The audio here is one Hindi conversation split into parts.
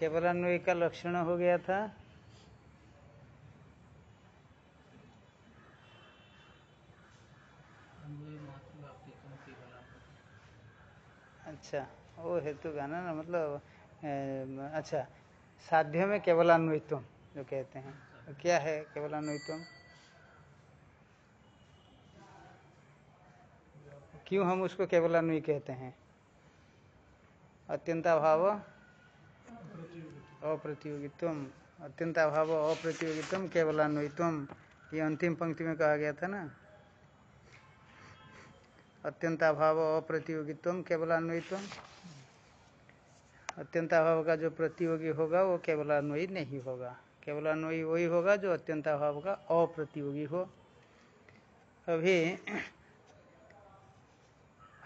केवलान्वय का लक्षण हो गया था। अच्छा वो हेतु का ना मतलब अच्छा साध्य में केवलान्वित्व जो कहते हैं। तो क्या है केवलान्वित्व क्यों हम उसको केवलान्वय कहते हैं? अत्यंताभाव अप्रतियोगित्व अत्यंताभाव अप्रतियोगित्व केवलान्वित्व ये अंतिम पंक्ति में कहा गया था ना? अत्यंताभाव अप्रतियोगित्व केवलान्वयित्व अत्यंताभाव का जो प्रतियोगी होगा, वो केवलान्वयी नहीं होगा। केवल केवलान्वयी वही होगा जो अत्यंताभाव का अप्रतियोगी हो। अभी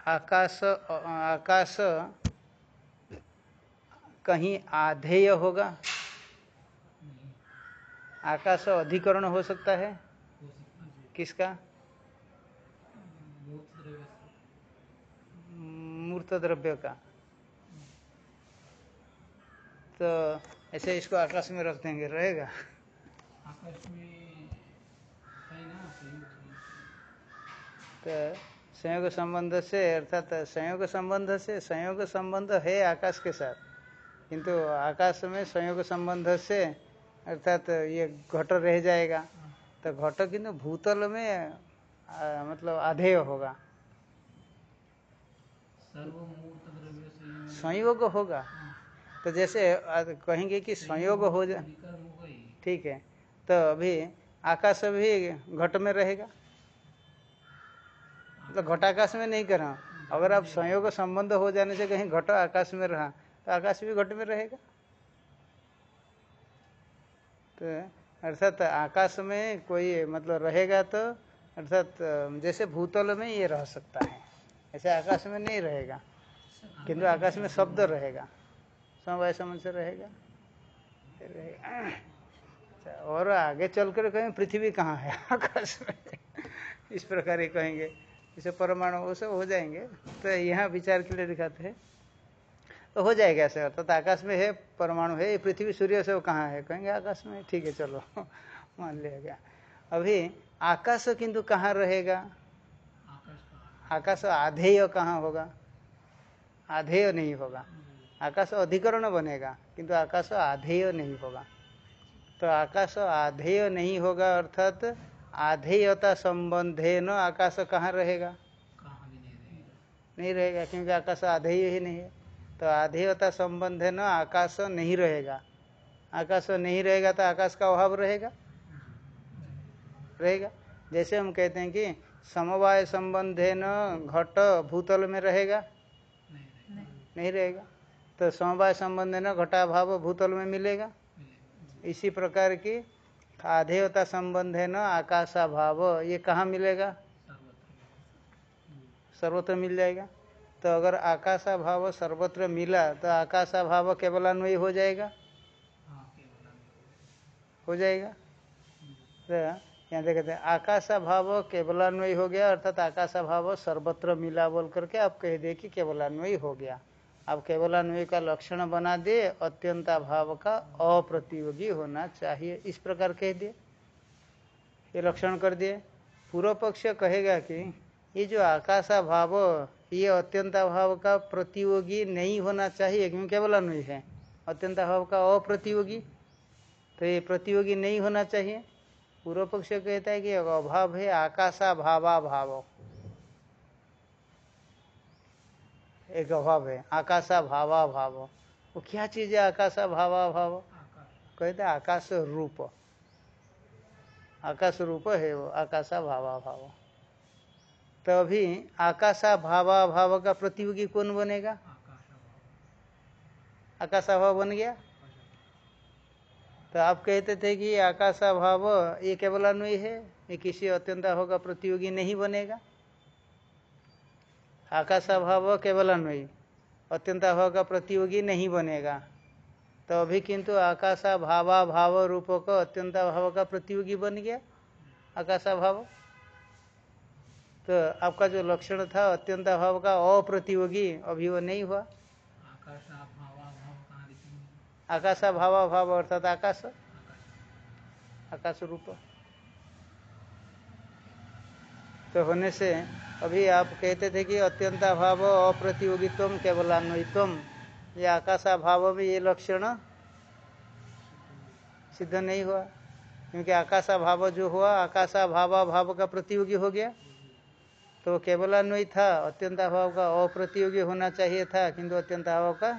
आकाश आकाश कहीं आधेय होगा। आकाश अधिकरण हो सकता है। किसका? मूर्त द्रव्य का। तो ऐसे इसको आकाश में रख देंगे रहेगा। आकाश में तो संयोग संबंध से अर्थात संयोग संबंध से संयोग संबंध है आकाश के साथ। किंतु आकाश में संयोग संबंध से अर्थात ये घट रह जाएगा। तो घट किंतु भूतल में आ, मतलब आधेय होगा। संयोग होगा। तो जैसे कहेंगे कि संयोग हो जाए ठीक है। तो अभी आकाश भी घट में रहेगा। तो घट आकाश में नहीं कर अगर आप संयोग संबंध हो जाने से कहीं घट आकाश में रहा तो आकाश भी घट में रहेगा। तो अर्थात आकाश में कोई मतलब रहेगा तो अर्थात जैसे भूतल में ये रह सकता है। ऐसे आकाश में नहीं रहेगा किंतु आकाश में शब्द रहेगा। समवाय समझ से रहेगा। अच्छा, और आगे चलकर कहें पृथ्वी कहाँ है? आकाश में। इस प्रकार ही कहेंगे। जैसे परमाणु वो सब हो जाएँगे। तो यहाँ विचार के लिए दिखाते हैं। तो हो जाएगा ऐसे अर्थात तो आकाश में है परमाणु है ये पृथ्वी सूर्य से वो कहाँ है? कहेंगे आकाश में ठीक है चलो मान लिया गया। अभी आकाश किंतु कहाँ रहेगा? आकाश आधेय कहाँ होगा? आधेय नहीं होगा। आकाश अधिकरण बनेगा किंतु आकाश आधेय नहीं होगा। तो आकाश आधेय नहीं होगा अर्थात आधेयता संबंधे न आकाश कहाँ रहेगा। नहीं रहेगा क्योंकि आकाश आधेय ही नहीं है। तो आधेयता संबंध है न आकाश नहीं रहेगा। आकाश नहीं रहेगा तो आकाश का अभाव रहेगा। रहेगा। जैसे हम कहते हैं कि समवाय संबंध है न घट भूतल में रहेगा। नहीं रहेगा। नहीं रहेगा तो समवाय संबंध है न घटाभाव भूतल में मिलेगा। इसी प्रकार की आधेयता संबंध है न आकाशाभाव ये कहाँ मिलेगा? सर्वत्र मिल जाएगा। तो अगर आकाशाभाव सर्वत्र मिला तो आकाशा आकाशाभाव केवलान्वयी हो जाएगा? हाँ जाएगा? तो यहाँ देखते हैं, आकाशाभाव केवलान्वयी हो गया, अर्थात आकाशाभाव सर्वत्र मिला बोल करके आप कह दिए कि केवलान्वयी हो गया। आप केवलान्वयी का लक्षण बना दिए अत्यंताभाव का अप्रतियोगी होना चाहिए। इस प्रकार कह दिए ये लक्षण कर दिए पूर्व पक्ष कहेगा कि ये जो आकाशाभाव ये अत्यंताभाव का प्रतियोगी नहीं होना चाहिए, क्योंकि केवलान्वयी है। अत्यंताभाव का अप्रतियोगी तो ये प्रतियोगी नहीं होना चाहिए। पूर्व पक्ष कहता है कि अभाव है आकाशा भावा भाव एक अभाव है आकाशा भावा भाव वो क्या चीज़ है आकाशा भावा भाव कहते आकाश रूप आकाश रूप है वो आकाशा भावा भाव तो अभी आकाशा भावा भाव का प्रतियोगी कौन बनेगा? आकाशा भाव बन गया? तो आप कहते थे कि आकाशा भाव ये केवलान्वयी है, ये किसी अत्यंता का प्रतियोगी नहीं बनेगा। आकाशा भाव केवल अत्यंता भाव का प्रतियोगी नहीं बनेगा। तो अभी किंतु आकाशा भावा भाव रूप का अत्यंता भाव का प्रतियोगी बन गया आकाशा भाव तो आपका जो लक्षण था, अत्यंत भाव का, अप्रतियोगी अभी वो नहीं हुआ। आकाश भाव भावा अर्थात आकाश। आकाश रूप तो होने से अभी आप कहते थे कि अत्यंता भाव अप्रतियोगित्व केवलान्वित्व ये आकाशा भाव में ये लक्षण सिद्ध नहीं हुआ, क्योंकि आकाशा भाव जो हुआ आकाशा भावा भाव का प्रतियोगी हो गया। तो केवलान्वयी था अत्यंत अभाव का अप्रतियोगी होना चाहिए था किंतु अत्यंताभाव का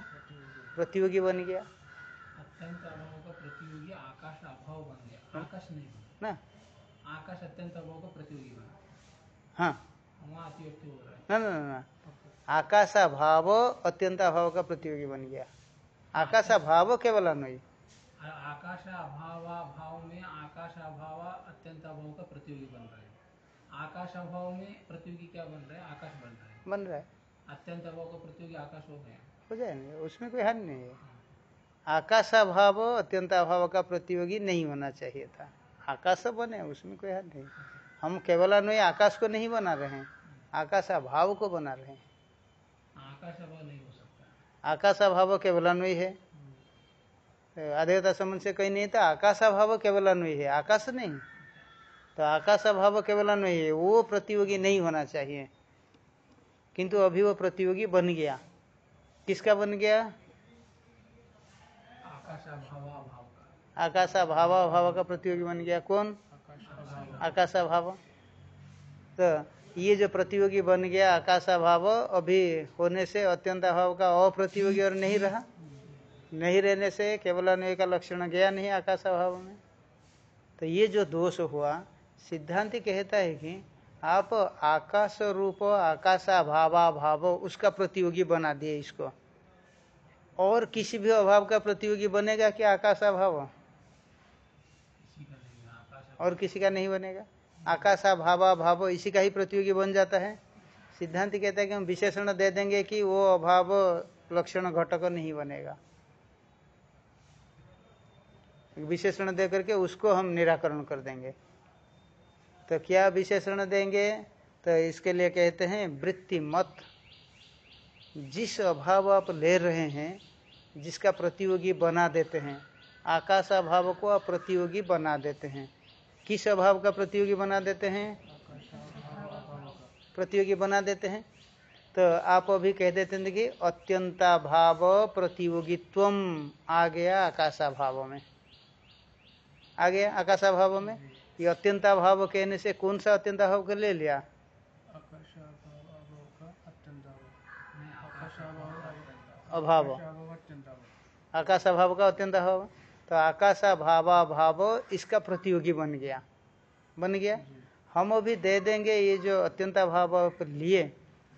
प्रतियोगी बन गया। अत्यंत अभाव का प्रतियोगी आकाश अभाव बन गया। आकाश नहीं ना। आकाश अत्यंत अभाव का प्रतियोगी बना हाँ। ना ना ना आकाशा भाव अत्यंताभाव का प्रतियोगी बन गया। आकाशा भाव केवलान्वयी आ- आकाश अभाव भाव में आकाश अभाव अत्यंत अभाव का प्रतियोगी बन रहा है। आकाश अभाव में प्रतियोगी क्या बन रहा है? आकाश बन रहा है। बन रहा है। अत्यंत अभाव का प्रतियोगी आकाश हो गया। हो जाएँगे उसमें कोई हानि नहीं है। आकाशा भाव अत्यंताभाव का प्रतियोगी नहीं होना चाहिए था। आकाश बने उसमें कोई हानि नहीं। हम केवलान्वयी आकाश को नहीं बना रहे हैं। आकाश अभाव को बना रहे हैं। आकाश अभाव नहीं हो सकता। आकाशा भाव केवलान्वयी है। आधेयता संबंध से कहीं नहीं था आकाशा भाव केवलान्वयी है। आकाश नहीं। तो आकाशा भाव केवलान्वयी है। वो प्रतियोगी नहीं होना चाहिए। किंतु अभी वो प्रतियोगी बन गया। किसका बन गया? आकाश अभाव भाव का। प्रतियोगी बन गया। कौन? आकाश अभाव। भाव तो ये जो प्रतियोगी बन गया आकाशा भाव अभी होने से अत्यंत अभाव का अप्रतियोगी और नहीं रहा। नहीं रहने से केवल अन्वय का लक्षण गया नहीं आकाशा भाव में। तो ये जो दोष हुआ सिद्धांति कहता है कि आप आकाश रूप आकाशा भावा भाव उसका प्रतियोगी बना दिए इसको। और किसी भी अभाव का प्रतियोगी बनेगा कि आकाशा भाव इसी का नहीं आकाश और किसी का नहीं बनेगा? आकाशा भावा भाव इसी का ही प्रतियोगी बन जाता है। सिद्धांत कहता है कि हम विशेषण दे देंगे कि वो अभाव लक्षण घटक नहीं बनेगा। विशेषण दे करके उसको हम निराकरण कर देंगे। तो क्या विशेषण देंगे? तो इसके लिए कहते हैं, वृत्ति मत। जिस अभाव आप ले रहे हैं, जिसका प्रतियोगी बना देते हैं, आकाश अभाव को आप प्रतियोगी बना देते हैं। किस अभाव का प्रतियोगी बना देते हैं? प्रतियोगी बना देते हैं। तो आप अभी कह देते हैं कि अत्यंता भाव प्रतियोगित्व आ गया आकाशा भाव में। आ गया आकाशा भाव में? ये अत्यंता भाव कहने से कौन सा अत्यंता भाव को ले लिया? अभाव। अभाव का अभाव आकाश अभाव अभाव अभाव अत्यंत अभाव। तो आकाशा भावा इसका प्रतियोगी बन गया। बन गया। हम अभी दे देंगे ये जो अत्यंता भाव आप लिए,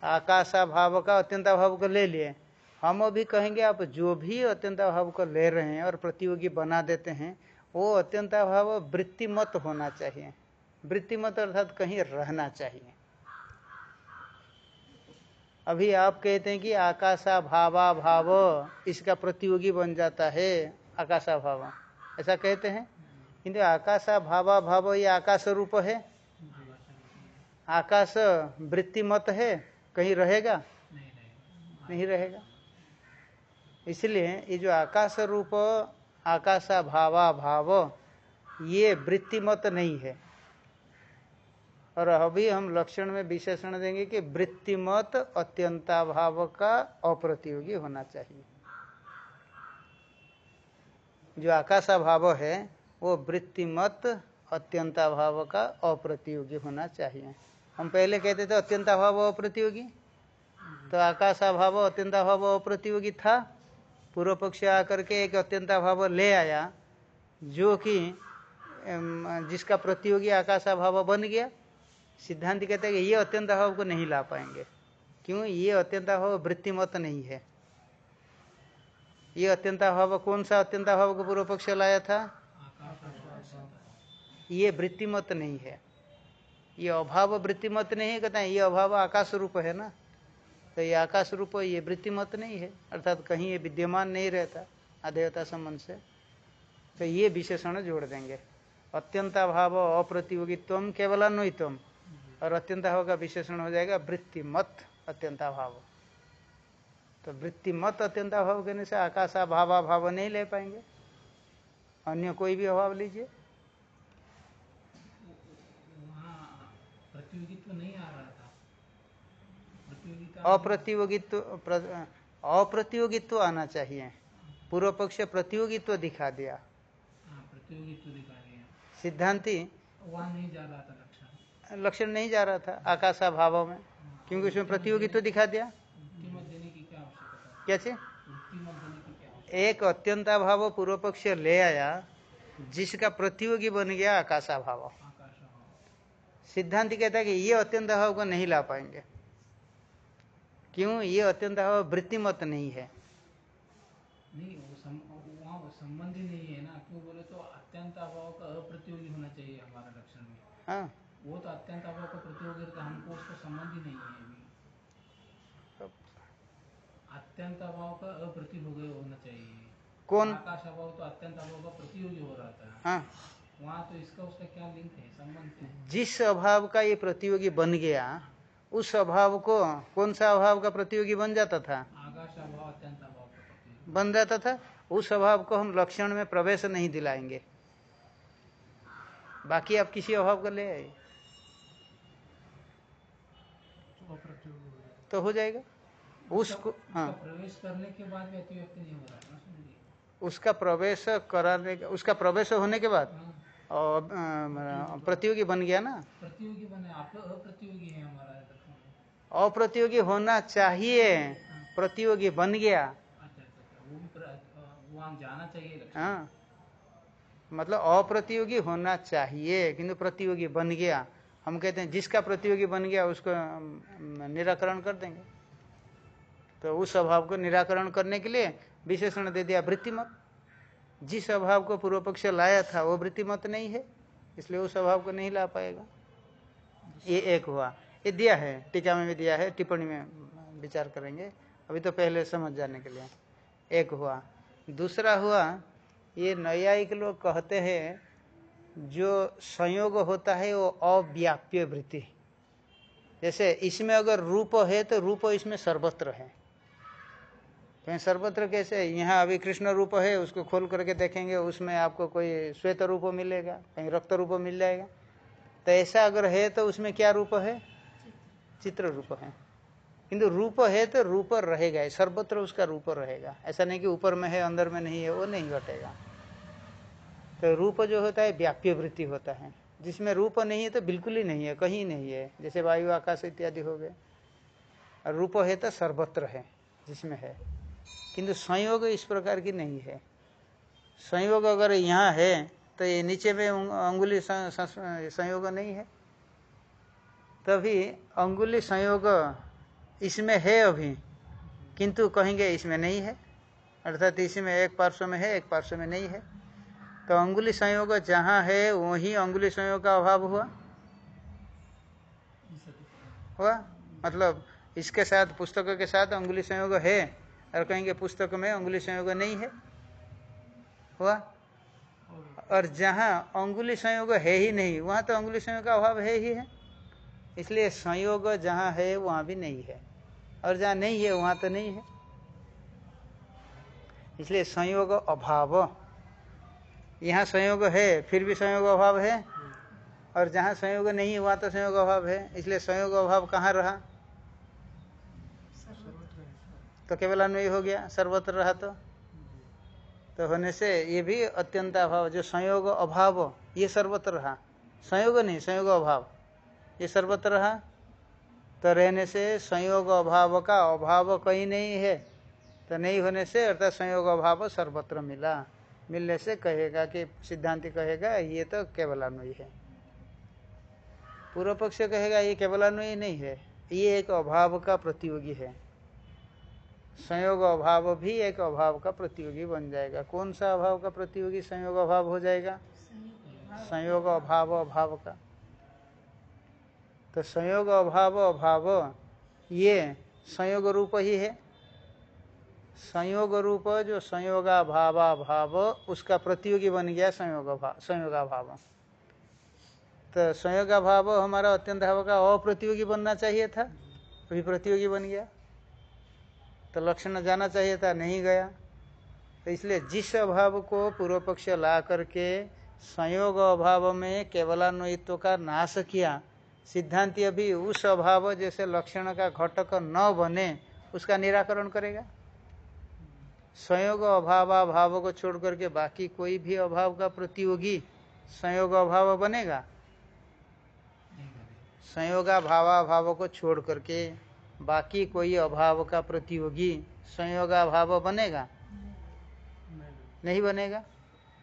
आकाशा भाव का अत्यंता भाव को ले लिए। हम अभी कहेंगे आप जो भी अत्यंत अभाव को ले रहे हैं और प्रतियोगी बना देते हैं वो अत्यंता भाव वृत्ति मत होना चाहिए। वृत्तिमत अर्थात कहीं रहना चाहिए। अभी आप कहते हैं कि आकाशा भावा भाव इसका प्रतियोगी बन जाता है आकाशा भाव ऐसा कहते हैं? किंतु आकाशा भावा भाव ये आकाश रूप है। आकाश वृत्ति मत है कहीं रहेगा? नहीं रहेगा नहीं रहेगा। इसलिए ये जो आकाश रूप आकाशा भावा भाव ये वृत्ति मत नहीं है। और अभी हम लक्षण में विशेषण देंगे कि वृत्तिमत अत्यंताभाव का अप्रतियोगी होना चाहिए। जो आकाशा भाव है, वो वृत्तिमत अत्यंताभाव का अप्रतियोगी होना चाहिए। हम पहले कहते थे अत्यंताभाव अप्रतियोगी तो आकाशा आकाशाभाव अत्यंताभाव अप्रतियोगी था। पूर्व पक्ष आकर के एक अत्यंताभाव ले आया, जो कि जिसका प्रतियोगी आकाशाभाव बन गया। सिद्धांत कहते हैं ये अत्यंताभाव को नहीं ला पाएँगे। क्यों? ये अत्यंताभाव वृत्तिमत नहीं है। ये अत्यंताभाव कौन सा अत्यंताभाव को पूर्व पक्ष लाया था? ये वृत्तिमत नहीं है। ये अभाव वृत्तिमत नहीं है, कहते हैं ये अभाव आकाश रूप है ना। तो ये आकाश रूप ये वृत्ति मत नहीं है, अर्थात कहीं ये विद्यमान नहीं रहता अधेयता संबंध से। तो ये विशेषण जोड़ देंगे। अत्यंताभाव अप्रतियोगित्व केवलान्वित्व और अत्यंताभाव का विशेषण हो जाएगा वृत्ति वृत्तिमत, अत्यंताभाव। तो वृत्ति मत अत्यंत अभाव कहने से आकाशा भावा भाव नहीं ले पाएँगे। अन्य कोई भी अभाव लीजिए वहाँ प्रतियोगित्व नहीं आ रहा था प्रतियोगिता अप्रतियोगित्व अप्रतियोगित्व आना चाहिए। पूर्व पक्ष प्रतियोगित्व दिखा दिया। प्रतियोगित्व दिखा सिद्धांति? वहाँ नहीं जा रहा था लक्षण। नहीं जा रहा था आकाशा भाव में क्योंकि उसमें प्रतियोगित्व दिखा दिया। क्या चीज़? एक अत्यंता भाव पूर्व पक्ष ले आया जिसका प्रतियोगी बन गया आकाशा भाव आकाश भाव सिद्धांत कहता है कि ये अत्यंत भाव को नहीं ला पाएँगे। क्यों? ये अत्यंत भाव वृत्ति मत नहीं है। नहीं वो सम, वहाँ संबंध नहीं है ना। क्यों बोले तो अत्यंत अभाव का अप्रतियोगी होना चाहिए हमारा लक्षण में। हाँ। वो तो अत्यंत अभाव का प्रतियोगी रहता हमको उसका संबंध नहीं है अभी। अत्यंत अभाव का अप्रतियोगी होना चाहिए। कौन? आकाश अभाव तो अत्यंत अभाव का प्रतियोगी हो रहा था। हाँ। वहाँ तो इसका उसका क्या लिंक है? संबंध है। जिस अभाव का ये प्रतियोगी बन गया उस अभाव को कौन सा अभाव का प्रतियोगी बन जाता था? बन जाता था? उस अभाव को हम लक्षण में प्रवेश नहीं दिलाएँगे। बाकी आप किसी अभाव का ले आए। तो हो जाएगा। उसको हाँ। उसका प्रवेश करने के बाद नहीं हो रहा है ना उसका प्रवेश कराने का उसका प्रवेश होने के बाद? हाँ, और, प्रतियोगी बन गया ना? प्रतियोगी बने आप तो अप्रतियोगी है हमारा। अप्रतियोगी होना चाहिए। प्रतियोगी बन गया। हाँ। मतलब अप्रतियोगी होना चाहिए, किंतु प्रतियोगी बन गया। हम कहते हैं, जिसका प्रतियोगी बन गया, उसको निराकरण कर देंगे। तो उस अभाव को निराकरण करने के लिए विशेषण दे दिया वृत्तिमत जिस अभाव को पूर्व पक्ष लाया था, वो वृत्तिमत नहीं है, इसलिए उस अभाव को नहीं ला पाएगा। ये एक हुआ। ये दिया है, टीका में भी दिया है, टिप्पणी में विचार करेंगे। अभी तो पहले समझ जाने के लिए। एक हुआ। दूसरा हुआ, ये नैयायिक लोग कहते हैं, जो संयोग होता है वो अव्याप्य वृत्ति। जैसे इसमें अगर रूप है तो रूप इसमें सर्वत्र है। कहीं सर्वत्र कैसे? यहाँ अभी कृष्ण रूप है, उसको खोल करके देखेंगे, उसमें आपको कोई श्वेत रूप मिलेगा, कहीं रक्त रूप मिल जाएगा। तो ऐसा अगर है तो उसमें क्या रूप है? चित्र रूप है। किंतु रूप है तो रूप रहेगा सर्वत्र उसका रूप रहेगा। ऐसा नहीं कि ऊपर में है, अंदर में नहीं है, वो नहीं घटेगा। तो रूप जो होता है, व्याप्य वृत्ति होता है। जिसमें रूप नहीं है तो बिल्कुल ही नहीं है, कहीं नहीं है। जैसे वायु, आकाश इत्यादि हो गए। और रूप है तो सर्वत्र है, जिसमें है। किंतु संयोग इस प्रकार की नहीं है। संयोग अगर यहाँ है तो ये नीचे में अंगुली संयोग नहीं है। तभी अंगुली संयोग, इसमें है अभी। किंतु कहेंगे इसमें नहीं है। अर्थात इसमें एक पार्श्व में है, एक पार्श्व में नहीं है। तो अंगुली संयोग जहाँ है, वही अंगुली संयोग का अभाव हुआ। हुआ? मतलब इसके साथ, पुस्तकों के साथ अंगुली संयोग है और कहेंगे पुस्तक में अंगुली संयोग नहीं है। हुआ? और जहाँ अंगुली संयोग है ही नहीं, वहाँ तो अंगुली संयोग का अभाव है ही है। इसलिए संयोग जहाँ है, वहाँ भी नहीं है। और जहाँ नहीं है, वहाँ तो नहीं है। इसलिए संयोग अभाव। यहाँ संयोग है, फिर भी संयोग अभाव है। और जहाँ संयोग नहीं है, वहाँ तो संयोग अभाव है। इसलिए संयोग अभाव कहाँ रहा? तो केवल अन्वय हो गया, सर्वत्र रहा तो। तो होने से ये भी अत्यंत अभाव। जो संयोग अभाव, ये सर्वत्र रहा। संयोग नहीं, संयोग अभाव। ये सर्वत्र रहा। तो रहने से संयोग अभाव का अभाव कहीं नहीं है। तो नहीं होने से अर्थात संयोग अभाव सर्वत्र मिला। मिलने से कहेगा कि सिद्धांति कहेगा, ये तो केवलान्वयी है। पूर्व पक्ष कहेगा, ये केवलान्वयी नहीं है। ये एक अभाव का प्रतियोगी है। संयोग अभाव भी एक अभाव का प्रतियोगी बन जाएगा। कौन सा अभाव का प्रतियोगी संयोग अभाव हो जाएगा? संयोग अभाव अभाव का। तो संयोग अभाव अभाव, ये संयोग रूप ही है। संयोग रूप जो संयोगाभावा भाव उसका प्रतियोगी बन गया संयोग संयोगाभाव। तो संयोगाभाव हमारा अत्यंत भाव का अप्रतियोगी बनना चाहिए था, अभी प्रतियोगी बन गया। तो लक्षण जाना चाहिए था, नहीं गया। तो इसलिए जिस अभाव को पूर्व पक्ष ला करके संयोग अभाव में केवलान्वयित्व का नाश किया सिद्धांति अभी उस अभाव जैसे लक्षण का घटक न बने, उसका निराकरण करेगा। संयोग अभाव भाव को छोड़ करके बाकी कोई भी अभाव का प्रतियोगी संयोग अभाव बनेगा। संयोगा भावा को छोड़ करके बाकी कोई अभाव का प्रतियोगी संयोगा भाव बनेगा। नहीं बनेगा।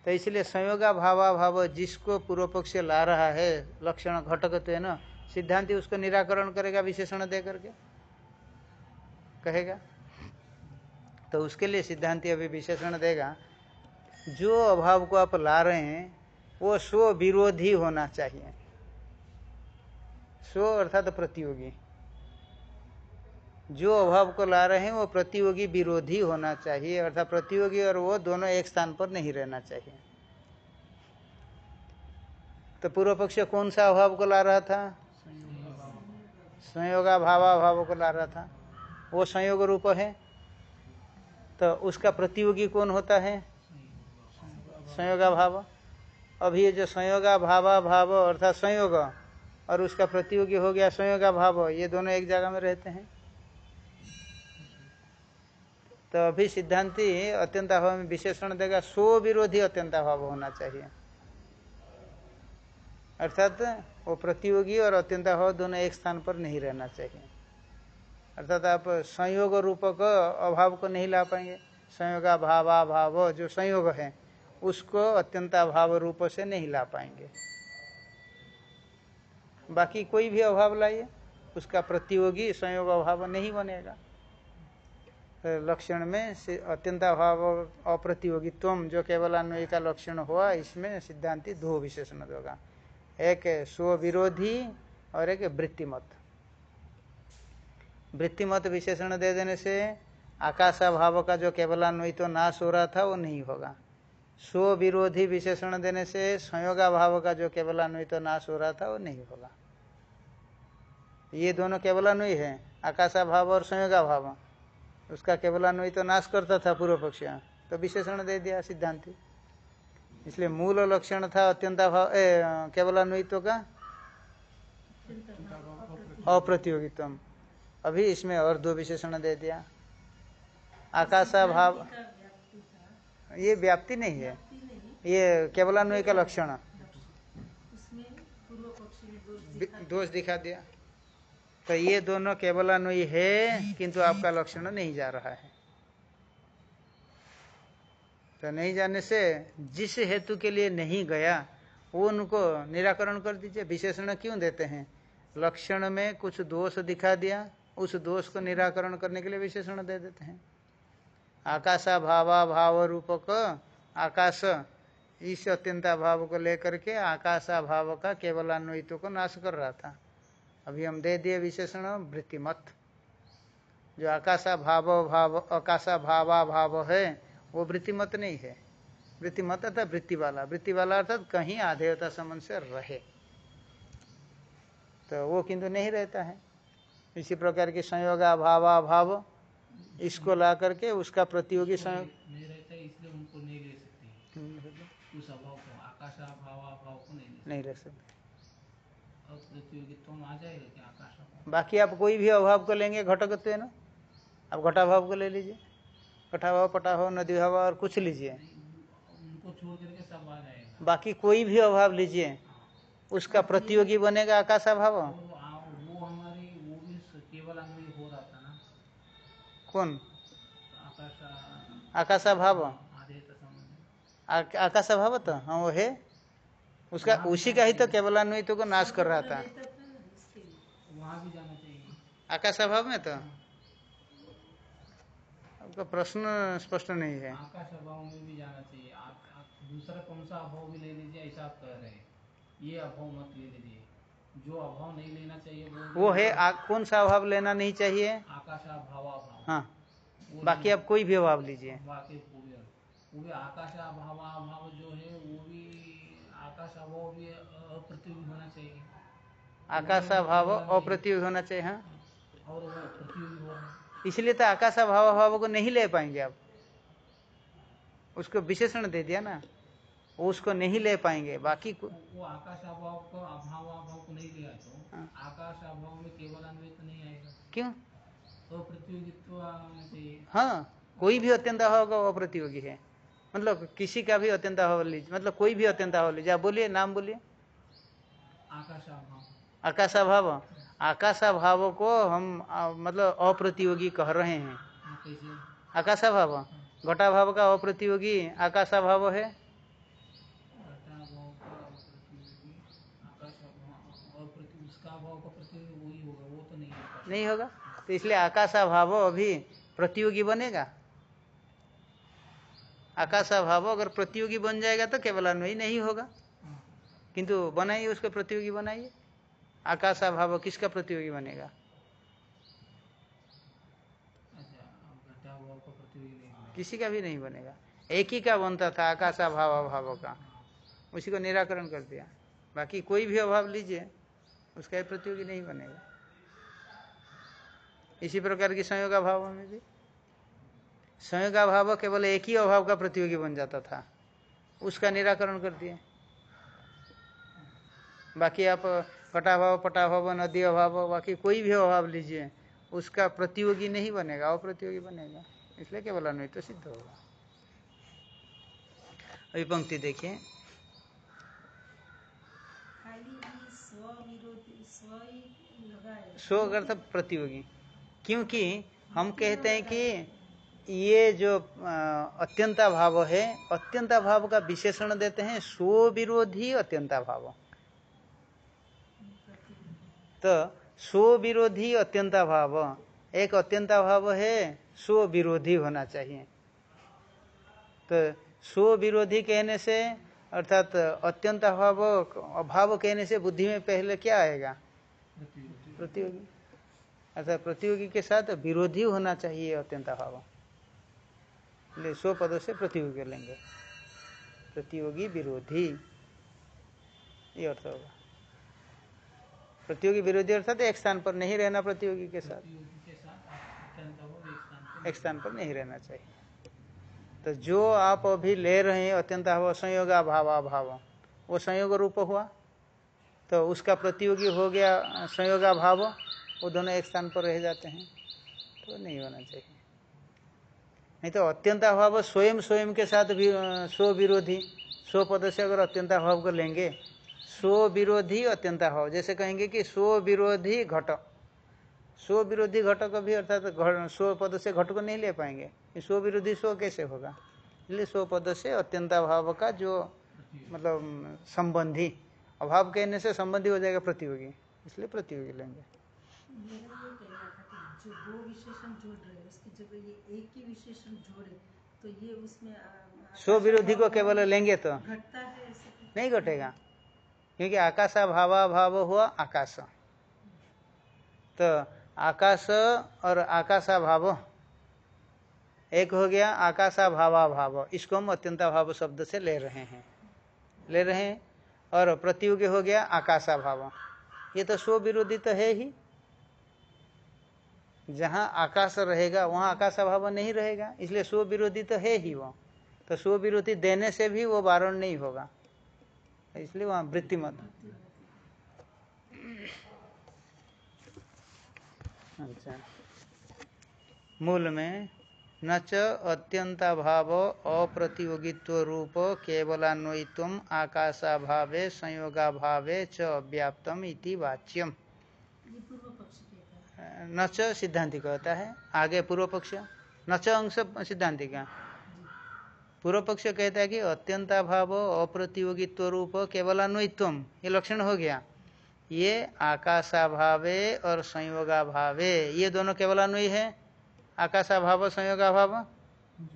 तो इसलिए संयोगा भावा भाव जिसको पूर्व पक्ष ला रहा है, लक्षण घटक तो है ना सिद्धांति उसको निराकरण करेगा, विशेषण दे करके। कहेगा। तो उसके लिए सिद्धांति अभी विशेषण देगा, जो अभाव को आप ला रहे हैं, वो स्व विरोधी होना चाहिए। स्व अर्थात प्रतियोगी। जो अभाव को ला रहे हैं, वो प्रतियोगी विरोधी होना चाहिए, अर्थात प्रतियोगी और वो दोनों एक स्थान पर नहीं रहना चाहिए। तो पूर्व पक्ष कौन सा अभाव को ला रहा था? संयोगा भावा भाव को ला रहा था वो संयोग रूप है तो उसका प्रतियोगी कौन होता है? संयोगा भाव अभी ये जो संयोगा भावा भाव अर्थात संयोग और उसका प्रतियोगी हो गया संयोगा भाव ये दोनों एक जगह में रहते हैं। तो अभी सिद्धांति अत्यंताभाव में विशेषण देगा स्व विरोधी अत्यंताभाव होना चाहिए। अर्थात वो प्रतियोगी और अत्यंताभाव दोनों एक स्थान पर नहीं रहना चाहिए। अर्थात आप संयोग रूपक अभाव को नहीं ला पाएँगे। संयोगा भावा भाव जो संयोग है, उसको अत्यंताभाव रूप से नहीं ला पाएँगे। बाकी कोई भी अभाव लाइए, उसका प्रतियोगी संयोग अभाव नहीं बनेगा। लक्षण में अत्यंताभाव अप्रतियोगित्व जो केवल अन्वयी का लक्षण हुआ, इसमें सिद्धांति दो विशेषण होगा एक स्व विरोधी और एक वृत्तिमत। वृत्तिमत विशेषण दे देने से आकाशाभाव का जो केवलान्वयी तो नाश हो रहा था, वो नहीं होगा। स्व विरोधी विशेषण देने से संयोगाभाव का जो केवलान्वयी तो नाश हो रहा था, वो नहीं होगा। ये दोनों केवलान्वयी है, आकाशाभाव और संयोगाभाव। उसका केवलान्वयी तो नाश करता था पूर्व पक्ष। तो विशेषण दे दिया सिद्धांति। इसलिए मूल लक्षण था अत्यंताभाव केवलान्वयित्व का? अप्रतियोगित्व अभी इसमें और दो विशेषण दे दिया। आकाशा भाव ये व्याप्ति नहीं है। ये केवलान्वय का लक्षण। दोष दिखा दिया। तो ये दोनों केवल केवलान्वयी है, किंतु आपका लक्षण नहीं जा रहा है। तो नहीं जाने से जिस हेतु के लिए नहीं गया, वो उनको निराकरण कर दीजिए। विशेषण क्यों देते हैं? लक्षण में कुछ दोष दिखा दिया, उस दोष को निराकरण करने के लिए विशेषण दे देते हैं। आकाशा भावा भाव रूपक आकाश इस अत्यंता भाव को लेकर के आकाशा भाव का केवलान्वित्व को नाश कर रहा था। अभी हम दे दिए विशेषण, वृत्तिमत। जो आकाशा भाव भाव आकाशा भावा भाव है वो वृत्तिमत नहीं है। वृत्तिमत अर्थात वृत्ति वाला वृत्ति वाला अर्थात कहीं आधेयता संबंध से रहे। तो वो किंतु नहीं रहता है। इसी प्रकार के संयोग अभाव भाव इसको ला करके उसका प्रतियोगी संयोग नहीं रहता इसलिए उनको नहीं ले सकते। उस अभाव को आकाश अभाव अभाव को नहीं रह सकते। अभाव बाकी आप कोई भी अभाव को लेंगे घटकत्व है ना? आप घटा घटाभाव को ले लीजिए। घटाभाव पटाभाव नदी भाव और कुछ लीजिए। उनको छोड़ करके सब आ जाएगा। बाकी कोई भी अभाव लीजिए। उसका प्रतियोगी बनेगा आकाशाभाव और वो आ- वो हमारी वो भी स- केवल अन्वय हो कौन? आकाश आकाशाभाव आधे तो संबंध आ- आकाशाभाव तो हाँ वो है। उसका उसी का ही तो केवलान्वित को नाश कर रहा था। आकाश भी जाना चाहिए। आकाशाभाव में तो? आपका प्रश्न स्पष्ट नहीं है। आकाश अभाव में भी जाना चाहिए। आप, आप दूसरा कौन सा अभाव भी ले लीजिए ऐसा आप कह रहे हैं। ये अभाव मत ले लीजिए। जो अभाव नहीं लेना चाहिए वो वो है आ, कौन सा अभाव लेना नहीं चाहिए? आकाश अभाव अभाव हाँ बाकी आप कोई भी अभाव लीजिए। बाकी पूरे आकाश अभाव अभाव जो है वो भी आकाश अभाव भी अप्रतियोगी होना चाहिए। आकाशाभाव अप्रतियोगी होना चाहिए हाँ। और प्रतियोगी हो रहा है इसलिए तो आकाशा भाव भाव को नहीं ले पाएँगे आप। उसको विशेषण दे दिया ना वो उसको नहीं ले पाएँगे। बाकी को- वो आकाश अभाव को अभाव अभाव को नहीं लिया तो हाँ। आकाश अभाव में केवल अन्वय तो नहीं आएगा। क्यों? तो प्रतियोगित्व हाँ कोई भी अत्यंत अभाव का अप्रतियोगी है। मतलब किसी का भी अत्यंत अभाव लीजिए। मतलब कोई भी अत्यंत अभाव लीजिए। आप बोलिए नाम बोलिए। आकाश अभाव आकाशाभाव। आकाशाभाव को हम आ, मतलब अप्रतियोगी कह रहे हैं। अप्रतियोगी आकाशाभाव? है घटा अभाव का प्रतियोगी आकाश अभाव और प्रति उसका अभाव का प्रतियोगी वही होगा वो नहीं है? नहीं होगा। तो इसलिए आकाशाभाव अभी प्रतियोगी बनेगा। आकाशाभाव अगर प्रतियोगी बन जाएगा तो केवल अन्वयी नहीं होगा। किंतु बनाइए उसको प्रतियोगी बनाइए। किसका बनेगा घटा अभाव का प्रतियोगी होगा किसी का भी नहीं बनेगा। एक ही का बनता था आकाशाभाव अभाव का। उसी को निराकरण कर दिया। बाकी कोई भी अभाव लीजिए, उसका भी प्रतियोगी नहीं बनेगा। इसी प्रकार की संयोग अभाव में भी। संयोग अभाव केवल एक ही अभाव का प्रतियोगी बन जाता था। उसका निराकरण कर दिए। बाकी आप कटाभाव पटाभाव नदी अभाव बाकी कोई भी अभाव लीजिए उसका प्रतियोगी नहीं बनेगा अप्रतियोगी बनेगा। इसलिए केवल अन्वय तो सिद्ध होगा। अभी पंक्ति देखिए। स्व अर्थ प्रतियोगी। क्योंकि हम कहते हैं कि ये जो अत्यंता भाव है अत्यंता भाव का विशेषण देते हैं स्व विरोधी अत्यंता भाव तो स्व विरोधी अत्यंता भाव एक अत्यंता भाव है स्व विरोधी होना चाहिए। तो स्व विरोधी कहने से, अर्थात अत्यंत अभाव अभाव कहने से बुद्धि में पहले क्या आएगा? प्रतियोगी। अर्थात प्रतियोगी के साथ विरोधी होना चाहिए अत्यंत अभाव इसलिए सौ पदों से प्रतियोगी लेंगे। प्रतियोगी विरोधी। ये अर्थ होगा। प्रतियोगी विरोधी अर्थात एक स्थान पर नहीं रहना प्रतियोगी के साथ। एक स्थान पर नहीं रहना चाहिए। तो जो आप अभी ले रहे हैं, अत्यंत संयोग अभाव वो संयोग रूप हुआ? तो उसका प्रतियोगी हो गया संयोग अभाव वो दोनों एक स्थान पर रह जाते हैं। तो नहीं होना चाहिए। नहीं तो अत्यंत अभाव, स्वयं स्वयं के साथ भी स्व विरोधी, स्व पद से अगर अत्यंत अभाव को लेंगे स्व विरोधी अत्यंत अभाव जैसे कहेंगे कि स्व विरोधी घट। स्व विरोधी घट को भी अर्थात स्व पद से घट को नहीं ले पाएँगे। स्व विरोधी स्व कैसे होगा? इसलिए स्व पद से अत्यंत अभाव का जो मतलब संबंधी अभाव कहने से संबंधी हो जाएगा प्रतियोगी। इसलिए प्रतियोगी लेंगे। मेरा ये कहना था कि जो दो विशेषण जोड़ रहे उसकी जगह ये एक ही विशेषण जोड़े तो ये उसमें स्व विरोधी को केवल लेंगे तो? घटता है नहीं घटेगा। क्योंकि आकाशा भावाभाव हुआ आकाश। तो आकाश और आकाशा भाव, एक हो गया आकाशा भावा भाव। इसको हम अत्यंता भाव शब्द से ले रहे हैं। ले रहे हैं और प्रतियोगी हो गया आकाशा भाव। ये तो स्व विरोधी तो है ही। जहाँ आकाश रहेगा, वहाँ आकाशा भाव नहीं रहेगा। इसलिए स्व विरोधी तो है ही वो। तो स्व विरोधी देने से भी वो वारण नहीं होगा। इसलिए वहाँ वृत्ति मत। अच्छा। मूल में, न च अत्यंताभाव अप्रतियोगित्व रूप केवलान्वयित्व आकाशाभावे, संयोगाभावे च व्याप्तम इति वाच्यम। न च सिद्धांति कहता है। आगे पूर्व पक्ष न च अंश सिद्धांति का। पूर्व पक्ष कहता है कि अत्यंताभाव अप्रतियोगित्व रूप केवलान्वयित्व ये लक्षण हो गया। ये आकाशाभावे और संयोगाभावे ये दोनों केवलान्वयी है। आकाशाभाव संयोगाभाव?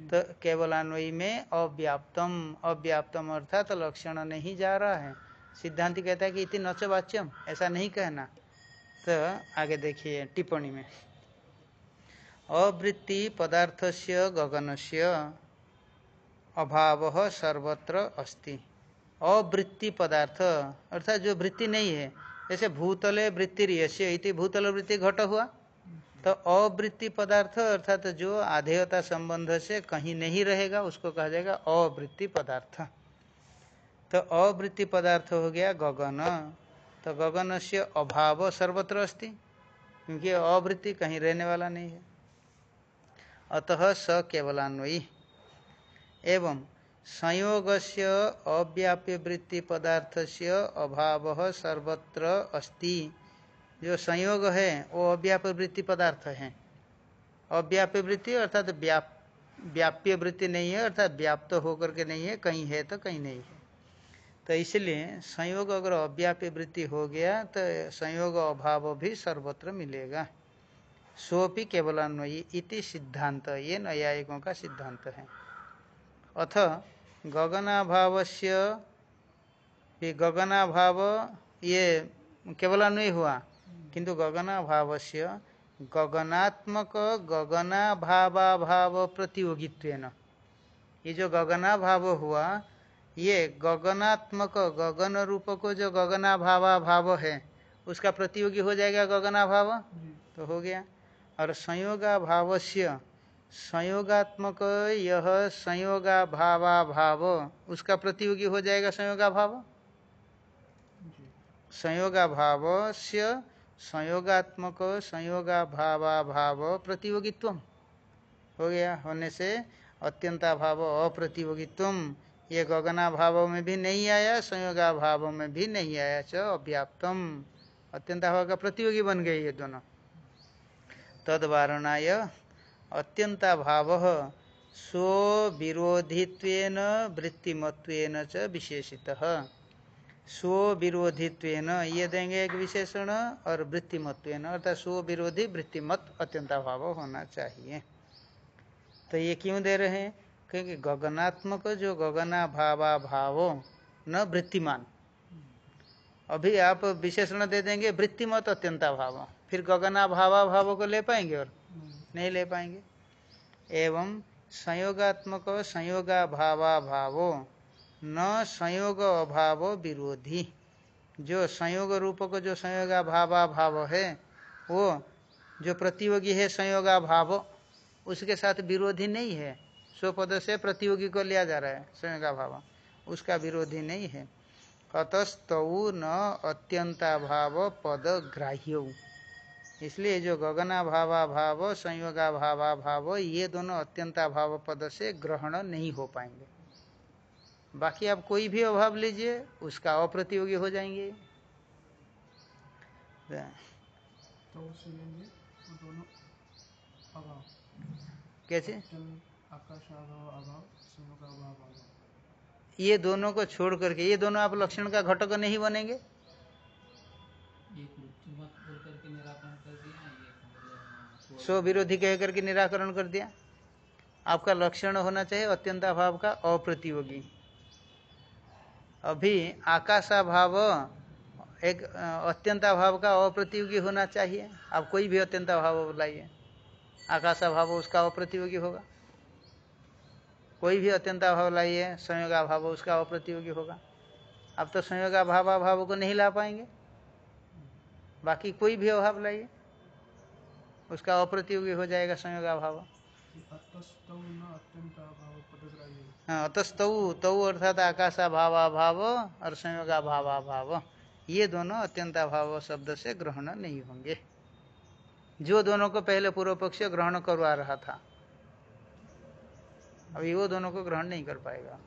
तो केवलान्वयी में अव्याप्तम अव्याप्तम अर्थात तो लक्षण नहीं जा रहा है। सिद्धांत कहता है कि इति नच वाच्यम ऐसा नहीं कहना। तो आगे देखिए टिप्पणी में। अवृत्ति पदार्थस्य गगनस्य अभाव सर्वत्र अस्ति। अवृत्ति पदार्थ, अर्थात जो वृत्ति नहीं है, जैसे भूतले वृत्ति यश्य इति भूतल वृत्ति घट हुआ। तो तो अवृत्ति पदार्थ, अर्थात जो आधेयता संबंध से कहीं नहीं रहेगा, उसको कहा जाएगा अवृत्ति पदार्थ। तो अवृत्ति पदार्थ हो गया गगन। तो गगन से अभाव सर्वत्र अस्ति, क्योंकि अवृत्ति कहीं रहने वाला नहीं है। अतः स केवलान्वयी। एवं संयोग से अव्याप्य वृत्ति पदार्थ से अभाव सर्वत्र अस्ति। जो संयोग है, वो अव्याप्य वृत्ति पदार्थ है। अव्याप्य वृत्ति अर्थात व्याप व्याप्य वृत्ति नहीं है, अर्थात व्याप्त होकर के नहीं है, कहीं है तो कहीं नहीं है। तो इसलिए संयोग अगर अव्याप्य वृत्ति हो गया तो संयोग अभाव भी सर्वत्र मिलेगा। सोपि केवलान्वयी इति सिद्धांत, ये न्यायिकों का सिद्धांत है। अथ गगनाभाव से गगनाभाव ये केवलान्वयी हुआ। किंतु गगनाभाव से गगनात्मक गगनाभावाभाव प्रतियोगित्व ये जो गगनाभाव हुआ ये गगनात्मक गगन रूप को जो गगनाभावा भाव है उसका प्रतियोगी हो जाएगा गगनाभाव? तो हो गया। और संयोगाभाव से संयोगात्मक यह संयोगाभावा भाव उसका प्रतियोगी हो जाएगा संयोगाभाव? संयोगाभाव से संयोगात्मक संयोगाभावा भाव प्रतियोगित्व हो गया, होने से अत्यंताभाव अप्रतियोगित्व ये गगना भाव में भी नहीं आया संयोगा भाव में भी नहीं आया, च अव्याप्तम। अत्यंताभाव का प्रतियोगी बन गए ये दोनों। तद वारणाय अत्यंताभाव स्व विरोधित्व वृत्तिमत्व च विशेषित। स्व विरोधित्व ये देंगे एक विशेषण, और वृत्तिमत्व अर्थात स्व विरोधी वृत्तिमत अत्यंताभाव होना चाहिए। तो ये क्यों दे रहे हैं? क्योंकि गगनात्मक जो गगना भावा भावो न वृत्तिमान। अभी आप विशेषण दे देंगे, वृत्तिमत अत्यंता भाव फिर गगना भावा भाव को ले पाएँगे और नहीं ले पाएँगे। एवं संयोगात्मक संयोगा भावा भावो न संयोग अभाव विरोधी। जो संयोग रूप को जो संयोगा भावा भाव है, वो जो प्रतियोगी है संयोगा भाव उसके साथ विरोधी नहीं है। स्वपद से प्रतियोगी को लिया जा रहा है संयोगा भाव उसका विरोधी नहीं है। अतस्तऊ न अत्यंता भाव पद ग्राह्य इसलिए जो गगना भावा भाव संयोगा भावा भाव ये दोनों अत्यंता भाव पद से ग्रहण नहीं हो पाएँगे। बाकी आप कोई भी अभाव लीजिए उसका अप्रतियोगी हो जाएँगे। तो अभाव। कैसे? अभाव अभाव अभाव अभाव ये दोनों को छोड़ करके ये दोनों आप लक्षण का घटक नहीं बनेंगे? स्व विरोधी कह करके निराकरण कर दिया। आपका लक्षण होना चाहिए अत्यंताभाव का अप्रतियोगी। अभी आकाशाभाव एक अत्यंताभाव का अप्रतियोगी होना चाहिए। आप कोई भी अत्यंत अत्यंताभाव लाइए। आकाशाभाव उसका अप्रतियोगी होगा। कोई भी अत्यंताभाव लाइए, संयोगाभाव उसका अप्रतियोगी होगा। अब तो संयोगाभाव भाव को नहीं ला पाएँगे। बाकी कोई भी अभाव लाइए। उसका अप्रतियोगी हो जाएगा अत्यंत अभाव हाँ अतस्तऊ तऊ अर्थात आकाशा भावा भाव और संयोगा भावा भाव ये दोनों अत्यंताभाव शब्द से ग्रहण नहीं होंगे। जो दोनों को पहले पूर्व पक्ष ग्रहण करवा रहा था, अभी वो दोनों को ग्रहण नहीं कर पाएगा।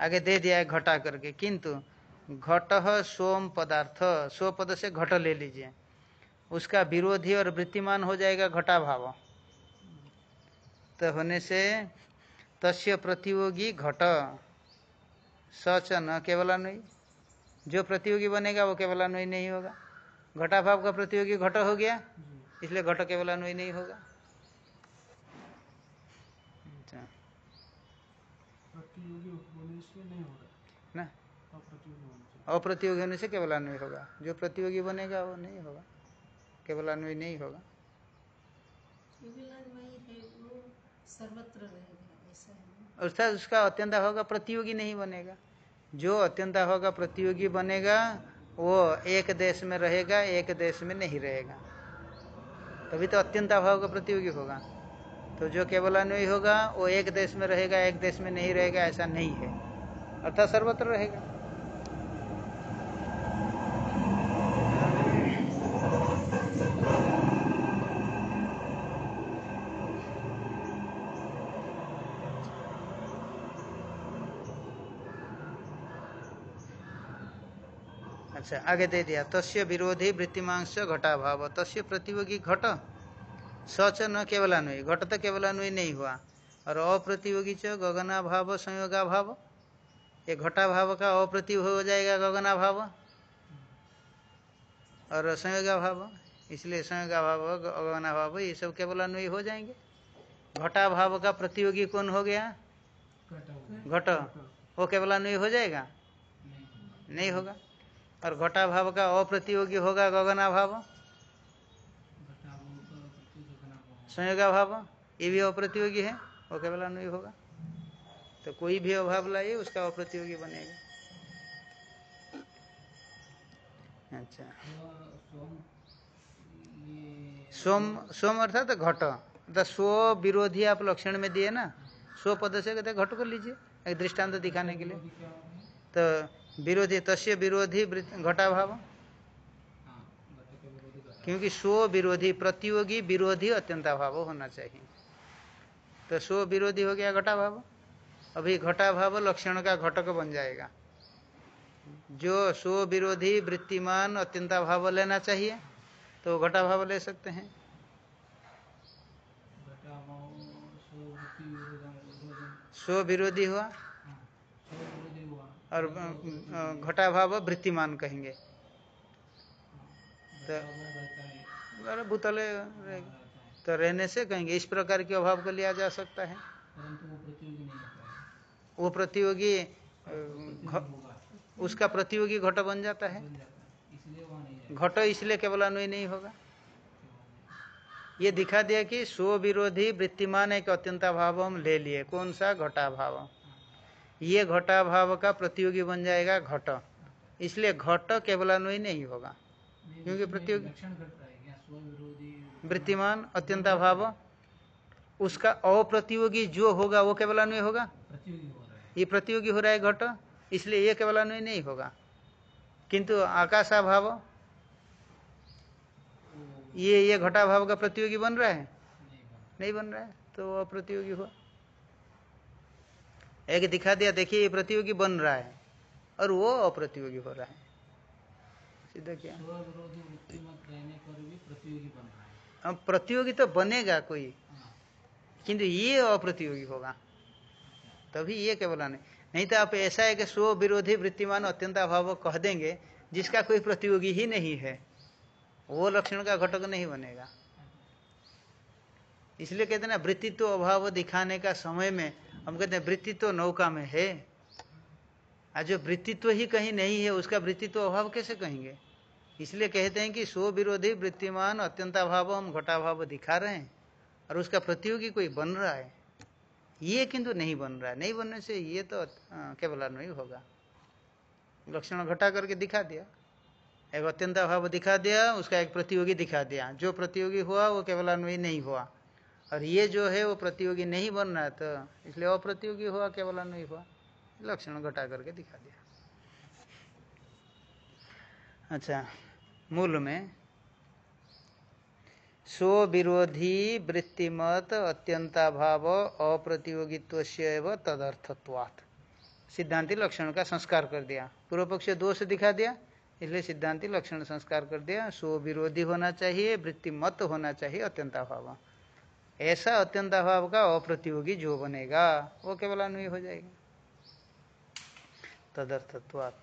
आगे दे दिया है घटा करके, किंतु घट सोम पदार्थ स्व पद से घट ले लीजिए। उसका विरोधी और वृत्तिमान हो जाएगा घटा भाव तो होने से तस्य प्रतियोगी घट। सच न केवलान्वयी जो प्रतियोगी बनेगा वो केवलान्वयी नहीं होगा। घटा भाव का प्रतियोगी घट हो गया, इसलिए घट केवलान्वयी नहीं होगा। प्रतियोगी होने से नहीं होगा ना अप्रतियोगी होने से से केवलान्वयी होगा। जो प्रतियोगी बनेगा वो नहीं होगा। केवलान्वयी नहीं होगा। केवलान्वयी अर्थात उसका अत्यंत होगा प्रतियोगी नहीं बनेगा। जो अत्यंताभाव का प्रतियोगी बनेगा वो एक देश में रहेगा एक देश में नहीं रहेगा। तभी तो अत्यंताभाव का प्रतियोगी होगा। तो जो केवल अन्वयी होगा वो एक देश में रहेगा एक देश में नहीं रहेगा ऐसा नहीं है। अर्थात सर्वत्र रहेगा। अच्छा आगे दे दिया। तस्य विरोधी वृत्तिमांश घटाभाव। तस्य प्रतियोगी घट सच न केवलान्वयी। घट तो केवलान्वयी नहीं हुआ। और अप्रतियोगी च गगना भाव संयोगा भाव ये घटा भाव का अप्रतियोग हो जाएगा गगना भाव और संयोगा भाव इसलिए संयोगा भाव गगना भाव ये सब केवलान्वयी हो जाएँगे। घटा भाव का प्रतियोगी कौन हो गया? घट। वो केवलान्वयी हो जाएगा? नहीं होगा। और घटा भाव का अप्रतियोगी होगा गगना भाव? संयोगा भाव? ये भी अप्रतियोगी है? वो केवल अन्वयी होगा। तो कोई भी अभाव लाइए उसका अप्रतियोगी बनेगा। अच्छा। सोम सोम अर्थात घट। तो स्व विरोधी आप लक्षण में दिए ना, स्व पद से कहते घट को लीजिए, एक दृष्टांत दिखाने के लिए। तो विरोधी तस्य विरोधी घटा भाव क्योंकि स्व विरोधी प्रतियोगी विरोधी अत्यंता भाव होना चाहिए। तो स्व विरोधी हो गया घटा भाव अभी घटा भाव लक्षण का घटक बन जाएगा। जो स्व विरोधी वृत्तिमान अत्यंता भाव लेना चाहिए तो घटा भाव ले सकते हैं। स्व विरोधी हुआ। और घटा भाव वृत्तिमान कहेंगे। तो भूतले तो रहने से कहेंगे, इस प्रकार के अभाव को लिया जा सकता है। वो प्रतियोगी उसका प्रतियोगी घट बन जाता है। घट इसलिए केवल अन्वय नहीं होगा। ये दिखा दिया कि स्व विरोधी वृत्तिमान एक अत्यंता भाव हम ले लिए। कौन सा? घटा भाव ये घटा भाव का प्रतियोगी बन जाएगा घट। इसलिए घट केवलान्वयी नहीं होगा क्योंकि प्रतियोगी वृत्तिमान अत्यंता भाव उसका अप्रतियोगी जो होगा वो केवलान्वयी होगा? ये प्रतियोगी हो रहा है घट इसलिए ये केवलान्वयी नहीं होगा। किंतु आकाशा भाव ये ये घटा भाव का प्रतियोगी बन रहा है? नहीं बन रहा। है तो अप्रतियोगी हुआ एक दिखा दिया, देखिए ये प्रतियोगी बन रहा है। और वो अप्रतियोगी हो रहा है। सीधा क्या? प्रतियोगी तो बनेगा कोई। किंतु ये अप्रतियोगी होगा। तभी ये केवल नहीं नहीं तो आप ऐसा है कि स्व विरोधी वृत्तिमान अत्यंत अभाव कह देंगे, जिसका कोई प्रतियोगी ही नहीं है। वो लक्षण का घटक नहीं बनेगा। इसलिए कहते ना, वृत्तित्व अभाव दिखाने का समय में हम कहते हैं, वृत्तित्व नौका में है। आज जो वृत्तित्व ही कहीं नहीं है, उसका वृत्तित्व अभाव कैसे कहेंगे? इसलिए कहते हैं कि स्व विरोधी वृत्तिमान अत्यंताभाव हम घटाभाव दिखा रहे हैं, और उसका प्रतियोगी कोई बन रहा है? ये किंतु नहीं बन रहा है। नहीं बनने से ये तो केवल अन्वयी होगा। लक्षण घटा करके दिखा दिया। एक अत्यंत अभाव दिखा दिया, उसका एक प्रतियोगी दिखा दिया। जो प्रतियोगी हुआ, वो केवल अन्वयी नहीं हुआ। और ये जो है वो प्रतियोगी नहीं बन रहा तो इसलिए अप्रतियोगी हुआ, केवल अन्वयी हुआ। लक्षण घटा करके दिखा दिया। अच्छा मूल में स्व विरोधी वृत्तिमत अत्यंताभाव अप्रतियोगित्व तदर्थत्वात्। सिद्धांति लक्षण का संस्कार कर दिया। पूर्व पक्ष दोष दिखा दिया, इसलिए सिद्धांति लक्षण संस्कार कर दिया। स्व विरोधी होना चाहिए, वृत्तिमत होना चाहिए, अत्यंताभाव। ऐसा अत्यंताभाव का अप्रतियोगी जो बनेगा, वो केवल अन्वय हो जाएगा। तदर्थत्वात्।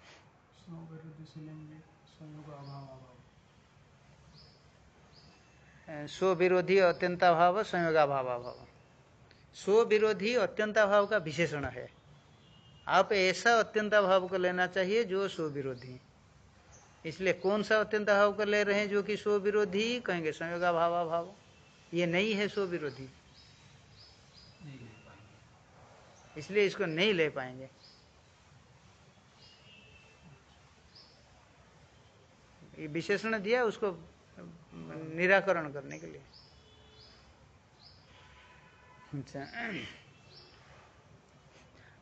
स्व विरोधी अत्यंताभाव संयोगाभाव भाव स्व विरोधी अत्यंताभाव का विशेषण है। आप ऐसा अत्यंताभाव को लेना चाहिए जो स्व विरोधी इसलिए कौन सा अत्यंत अत्यंताभाव को ले रहे हैं जो कि स्व विरोधी कहेंगे संयोगा भावा भाव ये नहीं है सो विरोधी। इसलिए इसको नहीं ले पाएँगे। ये विशेषण दिया उसको निराकरण करने के लिए। अच्छा।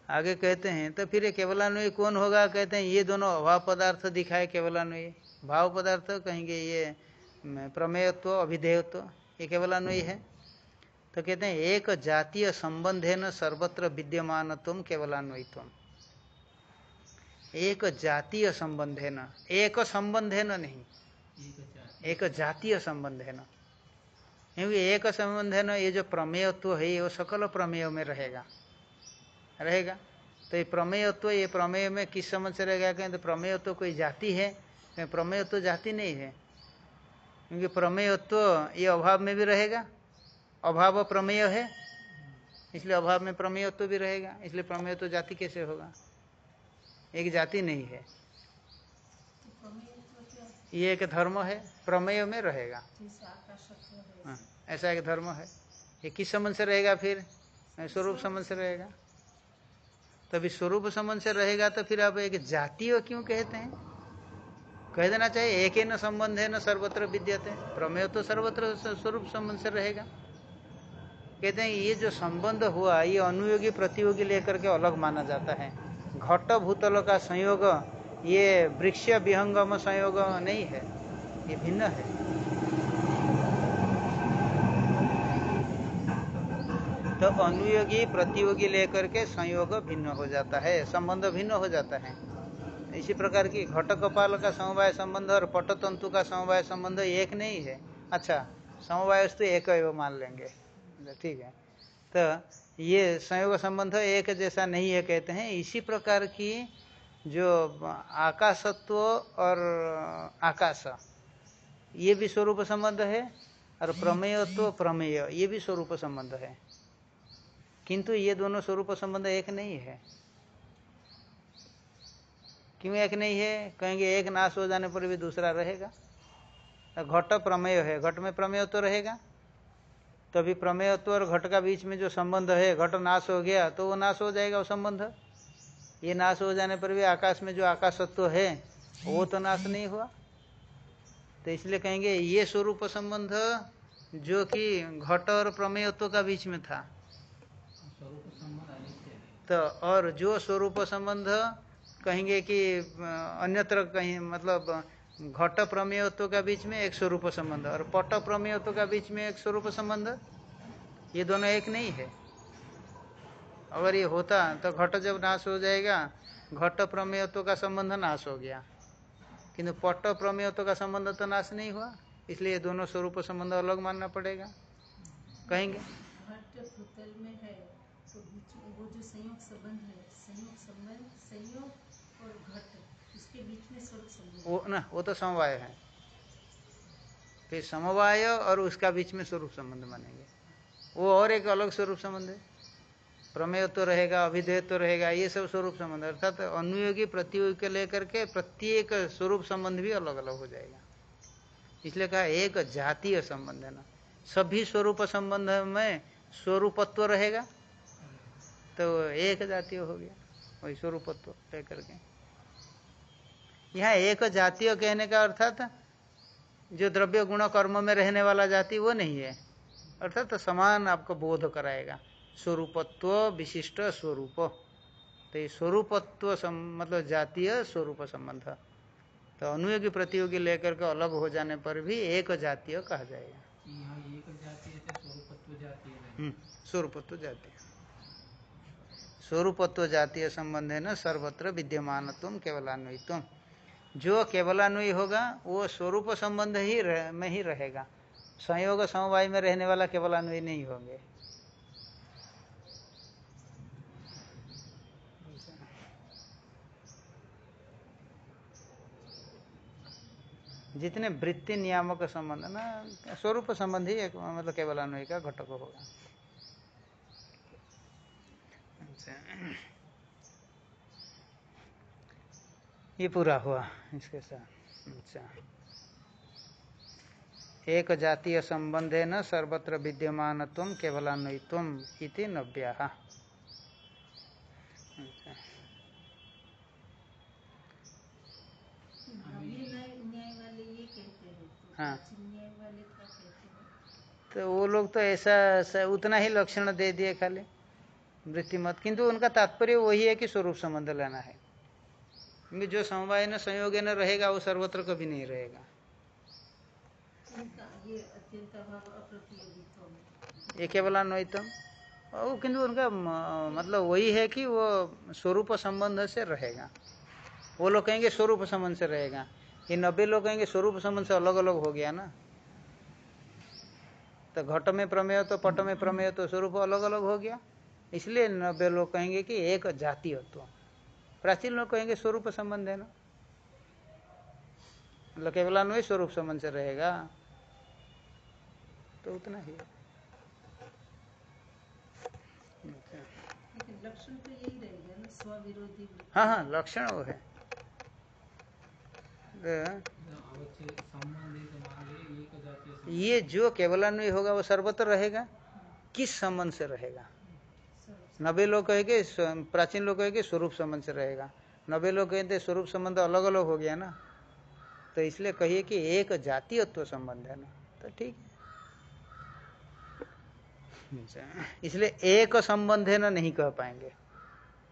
आगे कहते हैं तो फिर ये केवलान्वय कौन होगा? कहते हैं ये दोनों अभाव पदार्थ दिखाए केवलान्वय। भाव पदार्थ कहेंगे ये प्रमेयत्व अभिधेयत्व। ये केवलान्वयी है। तो कहते हैं, एक जातीय संबंध है न सर्वत्र विद्यमान तुम केवलान्वयित्व एक जातीय संबंध है न एक संबंध है न नहीं, एक जातीय संबंध है न क्योंकि एक संबंध है न ये जो प्रमेयत्व है वो सकल प्रमेय में रहेगा। रहेगा? तो ये प्रमेयत्व, ये प्रमेय में किस समझ से रहेगा? कहें तो प्रमेयत्व कोई जाति है प्रमेयत्व जाति नहीं है। क्योंकि प्रमेयत्व ये अभाव में भी रहेगा। अभाव प्रमेय है। इसलिए अभाव में प्रमेयत्व भी रहेगा। इसलिए प्रमेयत्व जाति कैसे होगा? एक जाति नहीं है। ये एक धर्म है। प्रमेय में रहेगा। हाँ, ऐसा एक धर्म है। ये किस संबंध से रहेगा फिर? स्वरूप संबंध से रहेगा। तभी स्वरूप संबंध से रहेगा तो फिर आप एक जातीय क्यों कहते हैं? कह देना चाहिए, एक ही न संबंध है, न सर्वत्र विद्यते। प्रमेय तो सर्वत्र स्वरूप संबंध से रहेगा। कहते हैं, ये जो संबंध हुआ, ये अनुयोगी प्रतियोगी लेकर के अलग माना जाता है। घट भूतल का संयोग, ये वृक्ष विहंगम संयोग नहीं है, ये भिन्न है। तो अनुयोगी प्रतियोगी लेकर के संयोग भिन्न हो जाता है, संबंध भिन्न हो जाता है। इसी प्रकार की घट कपाल का समवाय संबंध और पटतंतु का समवाय संबंध एक नहीं है। अच्छा समवाय तो एक मान लेंगे। ठीक है। तो ये संयोग संबंध एक जैसा नहीं है कहते हैं। इसी प्रकार की जो आकाशत्व और आकाश, ये भी स्वरूप संबंध है और प्रमेयत्व प्रमेय, ये भी स्वरूप संबंध है। किंतु ये दोनों स्वरूप संबंध एक नहीं है। क्यों एक नहीं है? कहेंगे एक नाश हो जाने पर भी दूसरा रहेगा। घट प्रमेय है। घट में प्रमेय तो रहेगा। तभी प्रमेयत्व और घट का बीच में जो संबंध है घट नाश हो गया तो वो नाश हो जाएगा वो संबंध। ये नाश हो जाने पर भी आकाश में जो आकाशत्व है वो तो नाश नहीं हुआ। तो इसलिए कहेंगे ये स्वरूप संबंध जो कि घट और प्रमेयत्व का बीच में था। तो और जो स्वरूप संबंध कहेंगे कि अन्यत्र कहीं मतलब घट प्रमेयत्व का बीच में एक स्वरूप संबंध और पट प्रमेयत्व का बीच में एक स्वरूप संबंध? ये दोनों एक नहीं है। अगर ये होता तो घट जब नाश हो जाएगा, घट प्रमेयत्व का संबंध नाश हो गया। किंतु पट प्रमेयत्व का संबंध तो नाश नहीं हुआ, इसलिए दोनों स्वरूप संबंध अलग मानना पड़ेगा। कहेंगे? तो संयोग संबंध है, संयोग संबंध, संयोग वो ना, वो तो समवाय है। फिर समवाय और उसका बीच में स्वरूप संबंध मानेंगे वो और एक अलग स्वरूप संबंध है। प्रमेय तो रहेगा, अभिधेय तो रहेगा, ये सब स्वरूप संबंध। अर्थात तो अनुयोगी, प्रतियोगी के लेकर के प्रत्येक स्वरूप संबंध भी अलग अलग हो जाएगा। इसलिए कहा, एक जातीय संबंध है ना। सभी स्वरूप संबंध में स्वरूपत्व रहेगा। तो एक जातीय हो गया, वही स्वरूपत्व लेकर के यहाँ एक जातीय कहने का अर्थात जो द्रव्य गुण कर्म में रहने वाला जाति वो नहीं है। अर्थात तो समान आपको बोध कराएगा। स्वरूपत्व विशिष्ट स्वरूप। तो ये स्वरूपत्व मतलब जातीय स्वरूप संबंध। तो अनुयोगी प्रतियोगी लेकर के अलग हो जाने पर भी एक जातीय कहा जाएगा। स्वरूपत्व जातीय स्वरूपत्व जातीय। संबंध है न सर्वत्र विद्यमान तुम केवलान्वयित्व जो केवलान्वयी होगा वो स्वरूप संबंध ही रह, में ही रहेगा। संयोग समवाय में रहने वाला केवलान्वयी नहीं होंगे। जितने वृत्ति नियामक संबंध ना स्वरूप संबंधी एक मतलब केवल अन्वय का घटक होगा अच्छा ये पूरा हुआ इसके साथ। अच्छा। एक जातीय संबंध है न सर्वत्र विद्यमान तुम केवलान्वयित्व इति नव्या। अच्छा। कहते हैं? तो वो लोग तो ऐसा ऐसा उतना ही लक्षण दे दिए खाली। वृत्ति मत। किंतु उनका तात्पर्य वही है कि स्वरूप संबंध लेना है। क्योंकि जो समवाय न संयोग न रहेगा वो सर्वत्र कभी नहीं रहेगा। ये केवल अन्वयतम। और किंतु उनका मतलब वही है कि वो स्वरूप संबंध से रहेगा। वो लोग कहेंगे स्वरूप संबंध से रहेगा। ये नब्बे लोग कहेंगे स्वरूप संबंध से अलग अलग हो गया ना। तो घट में प्रमेय तो पट में प्रमेय तो स्वरूप अलग अलग हो गया। इसलिए नब्बे लोग कहेंगे कि एक जातीयत्व। प्राचीन लोग कहेंगे स्वरूप संबंध है ना? मतलब केवलान्वय स्वरूप संबंध से रहेगा। तो उतना ही। लक्षण तो यही रहेगा स्वविरोधी। हाँ हाँ लक्षण वो है। ये जो केवलान्वय होगा वो सर्वत्र रहेगा? किस संबंध से रहेगा? नब्बे लोग कहेंगे प्राचीन लोग कहेंगे, स्वरूप संबंध से रहेगा। नब्बे लोग कहते स्वरूप संबंध अलग अलग हो गया ना। तो इसलिए कहिए कि एक जातीयत्व संबंध है ना। तो ठीक है। इसलिए एक संबंध है ना, नहीं कह पाएँगे।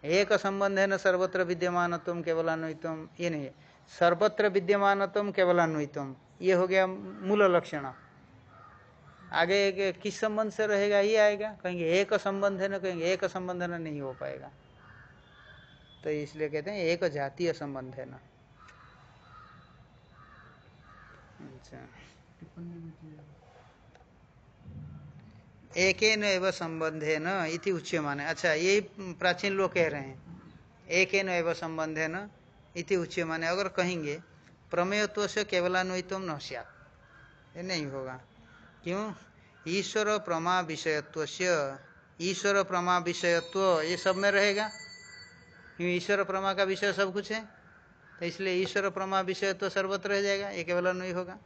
एक संबंध है न, सर्वत्र विद्यमानत्म केवलान्वितम। ये नहीं सर्वत्र विद्यमानत्म केवलान्वितम। ये हो गया मूल लक्षण। आगे एक किस संबंध से रहेगा, ये आएगा। कहेंगे एक संबंध है ना, कहेंगे एक संबंध है ना, नहीं हो पाएगा। तो इसलिए कहते हैं एक जातीय संबंध है ना। अच्छा। एक एवं संबंध है न, इति उच्यमाने अच्छा यही प्राचीन लोग कह रहे हैं। एक न एवं संबंध है न, इति उच्यमाने अगर कहेंगे प्रमेयत्व से केवलान्वितम न स्यात्। ये नहीं होगा। क्यों? ईश्वर प्रमा विषयत्व ईश्वर प्रमा विषयत्व, ये सब में रहेगा? क्यों ईश्वर प्रमा का विषय सब कुछ है? तो इसलिए ईश्वर प्रमा विषयत्व सर्वत्र रह जाएगा, ये केवल नहीं होगा।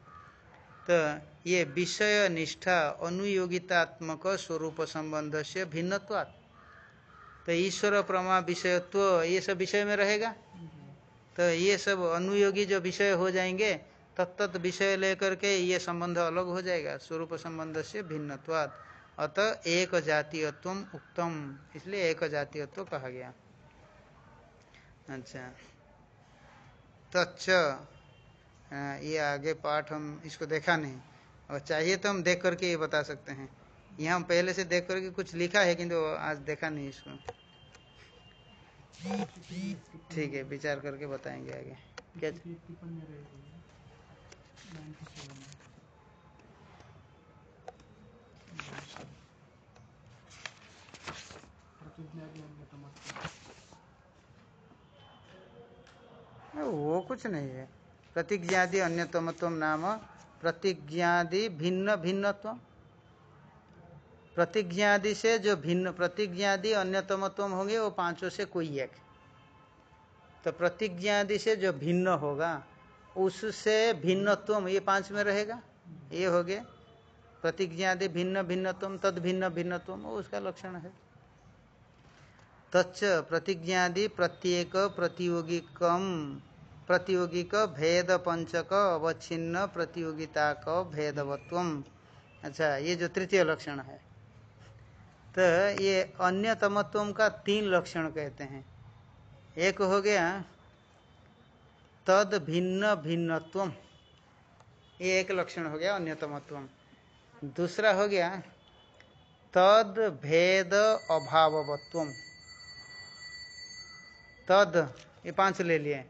तो ये विषय निष्ठा अनुयोगितात्मक स्वरूप संबंध से भिन्नत्वात्। तो ईश्वर प्रमा विषयत्व, ये सब विषय में रहेगा? तो ये सब अनुयोगी जो विषय हो जाएँगे तत्त विषय लेकर के ये संबंध अलग हो जाएगा, स्वरूप संबंध से भिन्नत्वात्। अतः एक जातीयत्व उत्तम इसलिए एक जातीयत्व कहा गया। अच्छा। तच्च ये आगे पाठ हम इसको देखा नहीं। और चाहिए तो हम देख करके ये बता सकते हैं। यहाँ हम पहले से देख करके कुछ लिखा है, किंतु आज देखा नहीं इसको। ठीक है, विचार करके बताएँगे आगे। क्या? वो कुछ नहीं है। प्रतिज्ञादि अन्यतमत्व नाम, प्रतिज्ञादि भिन्न भिन्नत्व। प्रतिज्ञादि से जो भिन्न, प्रतिज्ञादि अन्यतमत्व होंगे, वो पाँचों से कोई एक तो प्रतिज्ञादि से जो भिन्न होगा उससे भिन्नत्व ये पाँच में रहेगा, ये हो गया। प्रतिज्ञा प्रतिज्ञादि भिन्न भिन्नत्व तद भिन्न भिन्नत्व उसका लक्षण है। तच्च प्रतिज्ञादि प्रत्येक प्रतियोगिकम, प्रतियोगिक भेद पंचक अवच्छिन्न प्रतियोगिता का भेदवत्व अच्छा ये जो तृतीय लक्षण है तो ये अन्यतमत्व का तीन लक्षण कहते हैं। एक हो गया तद भिन्न भिन्नत्व ये एक लक्षण हो गया अन्यतमत्व दूसरा हो गया तद भेद अभावत्व तद ये पाँच ले लिए।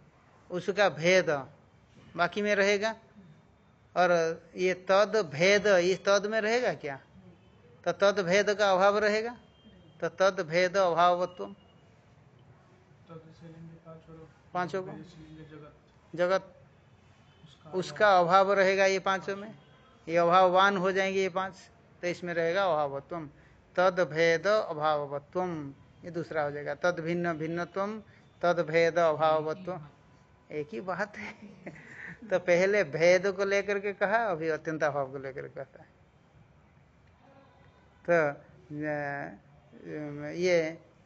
उसका भेद बाकी में रहेगा? और ये तद भेद इस तद में रहेगा क्या? तो तद भेद का अभाव रहेगा? तो तद भेद अभावत्व पाँचों को? जगत उसका अभाव। रहेगा ये पाँचों में? ये अभाववान हो जाएँगे ये पाँच? तो इसमें रहेगा अभावत्व तद भेद अभावत्व ये दूसरा हो जाएगा। तद भिन्न भिन्नत्व तद भेद अभावत्व एक ही बात। है तो पहले भेद को लेकर के कहा अभी अत्यंत अभाव को लेकर कहता है तो ये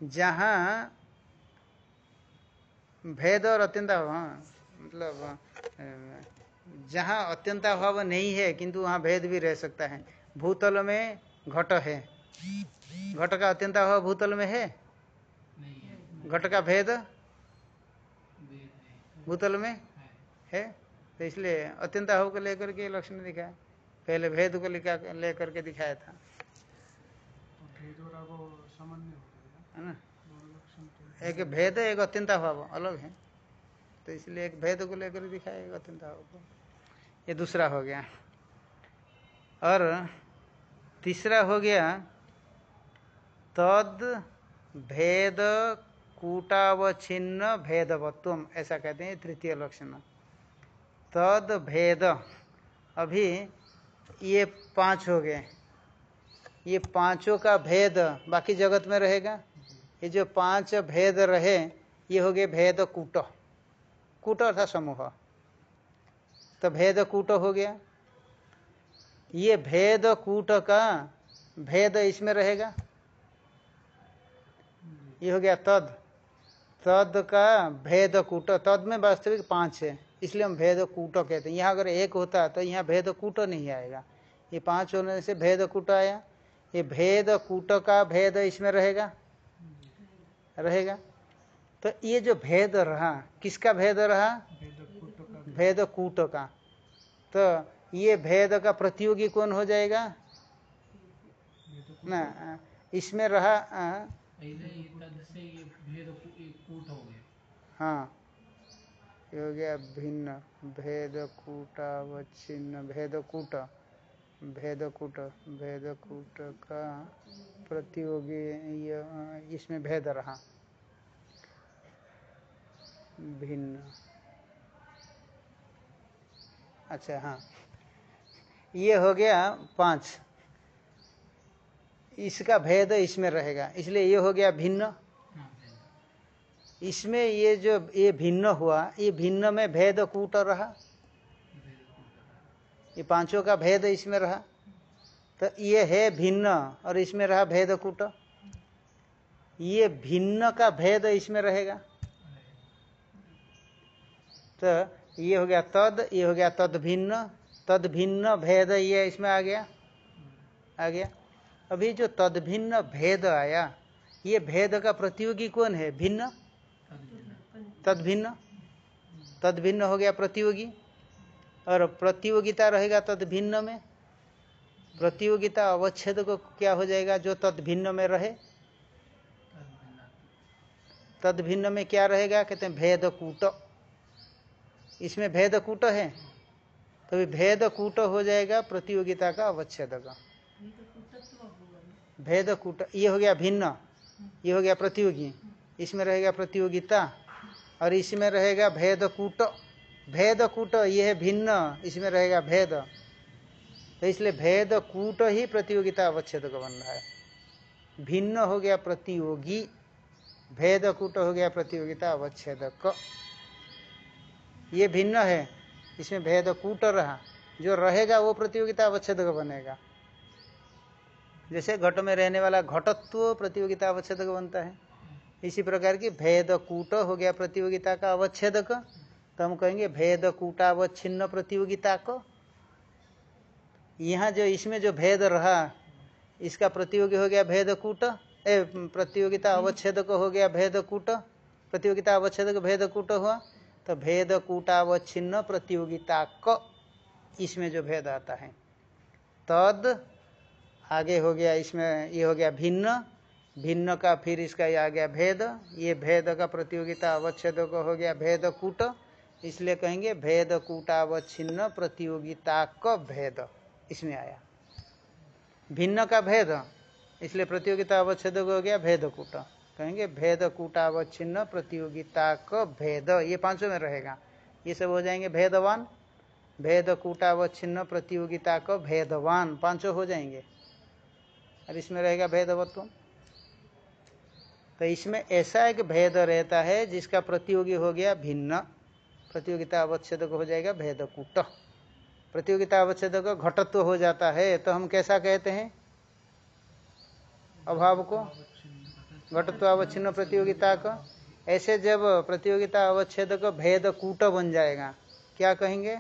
जहाँ भेद और अत्यंत हाँ। मतलब जहाँ अत्यंताभाव नहीं है किंतु वहाँ भेद भी रह सकता है। भूतल में घट है। घट का अत्यंताभाव भूतल में है? घट का भेद? भूतल में? है। है? तो इसलिए अत्यंताभाव को लेकर के लक्षण दिखाया। पहले भेद को लिखा लेकर के दिखाया था। भेद और रागो सामान्य हो है ना? तो एक भेद है एक अत्यंताभाव अलग है। तो इसलिए एक भेद को लेकर दिखाएगा एक अत्यंताभाव को ये दूसरा हो गया। और तीसरा हो गया, तद भेद कूटावच्छिन्न भेदवत्व ऐसा कहते हैं तृतीय लक्षण। तद भेद, अभी ये पाँच हो गए। ये पाँचों का भेद बाकी जगत में रहेगा। ये जो पाँच भेद रहे, ये हो गए भेद कूट। कूट अर्थात समूह। तो भेद कूट हो गया। ये भेद कूट का भेद इसमें रहेगा। ये हो गया तद। तद का भेद कूट। तद में वास्तविक पाँच है, इसलिए हम भेद कूट कहते हैं। यहाँ अगर एक होता तो यहाँ भेद कूट नहीं आएगा। ये पाँच होने से भेद कूट आया। ये भेद कूट का भेद इसमें रहेगा। रहेगा। तो ये जो भेद रहा किसका भेद रहा? भेद कूट का। तो ये भेद का प्रतियोगी कौन हो जाएगा? ना इसमें रहा हो हाँ ये हो गया। भिन्न भेद कूटावच्छिन्न भेद कूट भेद कूट भेद कूट का प्रतियोगी ये इसमें भेद रहा। भिन्न। अच्छा हाँ। ये हो गया पाँच। इसका भेद इसमें रहेगा, इसलिए ये हो गया भिन्न। इसमें ये जो, ये भिन्न हुआ, ये भिन्न में भेद कूट रहा। ये पाँचों का भेद इसमें रहा। तो ये है भिन्न, और इसमें रहा भेद कूट। ये भिन्न का भेद इसमें रहेगा। तो ये हो गया तद, ये हो गया तद भिन्न तद भिन्न भेद ये इसमें आ गया? आ गया। अभी जो तद भिन्न भेद आया, ये भेद का प्रतियोगी कौन है? भिन्न? तद भिन्न तद भिन्न हो गया प्रतियोगी। और प्रतियोगिता रहेगा तद भिन्न में? प्रतियोगिता अवच्छेद को क्या हो जाएगा? जो तद भिन्न में रहे। तद भिन्न में क्या रहेगा? कहते हैं भेद कूट इसमें भेद कूट है। तो भी भेद कूट हो जाएगा, प्रतियोगिता का अवच्छेद का। ये तो कूटत्व हुआ ना भेद कूट, ये हो गया भिन्न, ये हो गया प्रतियोगी। इसमें रहेगा प्रतियोगिता और इसमें रहेगा भेद कूट। भेद कूट, ये है भिन्न, इसमें रहेगा भेद। तो इसलिए भेद कूट ही प्रतियोगिता अवच्छेद का बन रहा है। भिन्न हो गया प्रतियोगी, भेद कूट हो गया प्रतियोगिता अवच्छेदक ये भिन्न है। इसमें भेद कूट रहा। जो रहेगा, वो प्रतियोगिता अवच्छेदक बनेगा। जैसे घट में रहने वाला घटत्व प्रतियोगिता अवच्छेदक बनता है। इसी प्रकार की भेद कूट हो गया प्रतियोगिता का अवच्छेदक तो हम कहेंगे भेद कूटावच्छिन्न प्रतियोगिता को। यहाँ जो इसमें जो भेद रहा, इसका प्रतियोगी हो गया भेद, कूट। ए, प्रतियोगिता अवच्छेदक हो गया भेद, कूट। प्रतियोगिता अवच्छेदक भेद, कूट हुआ। तो भेद कूटा व छिन्न प्रतियोगिता क, इसमें जो भेद आता है। तद, आगे हो गया, इसमें ये हो गया भिन्न। भिन्न का फिर इसका ये आ गया भेद। ये भेद का प्रतियोगिता अवच्छेद का हो गया भेद कूट। इसलिए कहेंगे भेद कूटावच्छिन्न प्रतियोगिता का भेद, इसमें आया। भिन्न का भेद, इसलिए प्रतियोगिता अवच्छेद हो गया भेद कूट। कहेंगे भेद, कूटावच्छिन्न, प्रतियोगिता का भेद, ये पाँचों में रहेगा। ये सब हो जाएँगे भेदवान, भेद, कूटावच्छिन्न, प्रतियोगिता का भेदवान, पाँचों हो जाएँगे। और इसमें रहेगा भेदवत्व। तो इसमें ऐसा एक भेद रहता है जिसका प्रतियोगी हो गया भिन्न। प्रतियोगिता अवच्छेद हो जाएगा भेदकूट। प्रतियोगिता अवच्छेद घटत्व हो जाता है तो हम कैसा कहते हैं? अभाव को? घटत्व अवच्छिन्न प्रतियोगिता का। ऐसे जब प्रतियोगिता अवच्छेद का भेद कूट बन जाएगा, क्या कहेंगे?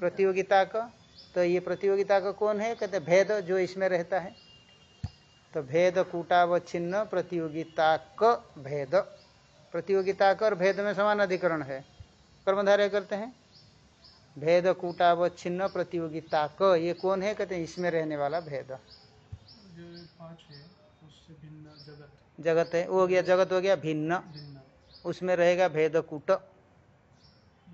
प्रतियोगिता का। तो ये प्रतियोगिता का कौन है? कहते भेद जो इसमें रहता है। तो भेद कूटावच्छिन्न प्रतियोगिता क भेद। प्रतियोगिता का और भेद में समान अधिकरण है। कर्मधारय करते हैं। भेद कूटावच्छिन्न प्रतियोगिता क। ये कौन है? कहते हैं इसमें रहने वाला भेद जो ये पाँच है उससे भिन्न जगत। जगत है वो हो गया जगत हो गया भिन्न। उसमें रहेगा भेद कूट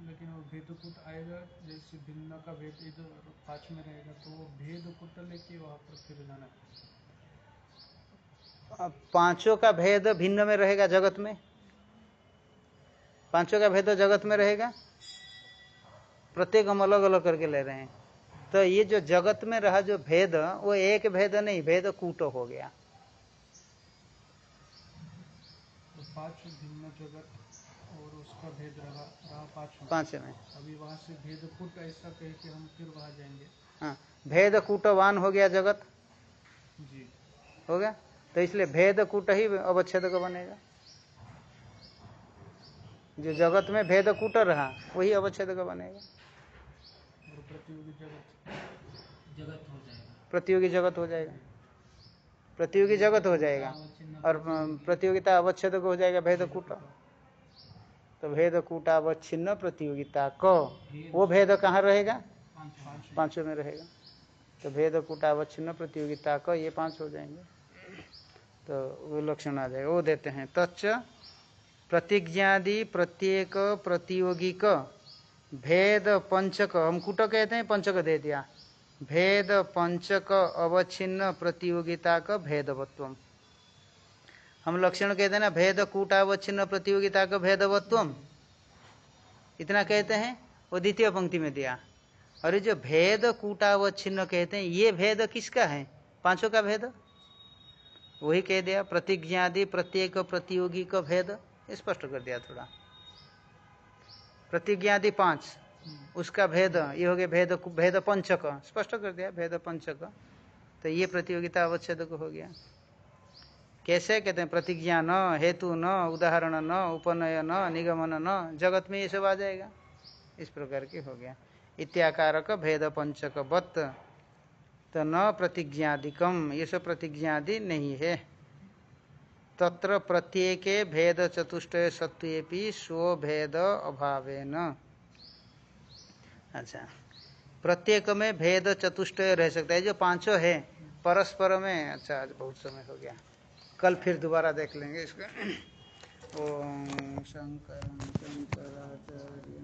लेकिन वो भेदकूट आएगा जैसे भिन्न का भेद इधर पाँच में रहेगा तो वो भेदकूट लेके वहाँ पर फिर जाना पाँचों का भेद भिन्न में रहेगा जगत में? पाँचों का भेद जगत में रहेगा? प्रत्येक हम अलग अलग करके ले रहे हैं। तो ये जो जगत में रहा जो भेद वो एक भेद नहीं भेद कूट हो गया। तो पाँच भिन्न जगत और उसका भेद रहा रहा पाँच में। पाँच में। अभी वहाँ से भेदकूट ऐसा कह के हम फिर वहाँ जाएँगे। हाँ भेद कूटवान हो गया जगत? जी। हो गया? तो इसलिए भेद कूट ही अवच्छेद का बनेगा। जो जगत में भेद कूट रहा वही अवच्छेद का बनेगा प्रतियोगी जगत प्रतियोगी जगत हो जाएगा। प्रतियोगी जगत हो जाएगा। और प्रतियोगिता अवच्छेद हो जाएगा, भेद कूट। तो भेद कूटावच्छिन्न प्रतियोगिता क। वो भेद कहाँ रहेगा? पाँच में रहेगा। तो भेद कूटावच्छिन्न प्रतियोगिता को, ये पाँच हो जाएँगे। तो वो लक्षण आ जाएगा। वो देते हैं, तच्च प्रतिज्ञादि प्रत्येक प्रतियोगिक भेद पंचक, हम कूट कहते हैं, पंचक दे दिया। भेद पंचक अवच्छिन्न प्रतियोगिता का भेदवत्व हम लक्षण कहते हैं ना, भेद कूटावच्छिन्न प्रतियोगिता का भेदवत्व इतना कहते हैं, वो द्वितीय पंक्ति में दिया। और जो भेद कूटावच्छिन्न कहते हैं, ये भेद किसका है? पाँचों का भेद? वही कह दिया, प्रतिज्ञादि, प्रत्येक प्रतियोगी का भेद। स्पष्ट कर दिया थोड़ा। प्रतिज्ञादि पाँच। उसका भेद, ये हो गया भेद भेद पंचक। स्पष्ट कर दिया, भेद पंचक। तो ये प्रतियोगिता अवच्छेद हो गया। कैसे? कहते हैं, प्रतिज्ञा न, हेतु न, उदाहरण न, उपनय न, निगमन न, जगत में ये सब आ जाएगा। इस प्रकार के हो गया। इत्याकारक भेद पंचक बत तो न प्रतिज्ञादिकम, ये सब प्रतिज्ञादि नहीं है। तत्र प्रत्येके भेद चतुष्टय सत्वेपि स्वभेद अभावेन। अच्छा। प्रत्येक में भेद चतुष्ट रह सकता है। जो पाँचों है, परस्पर में अच्छा आज बहुत समय हो गया। कल फिर दोबारा देख लेंगे इसको। ओम शंकर शंकराचार्य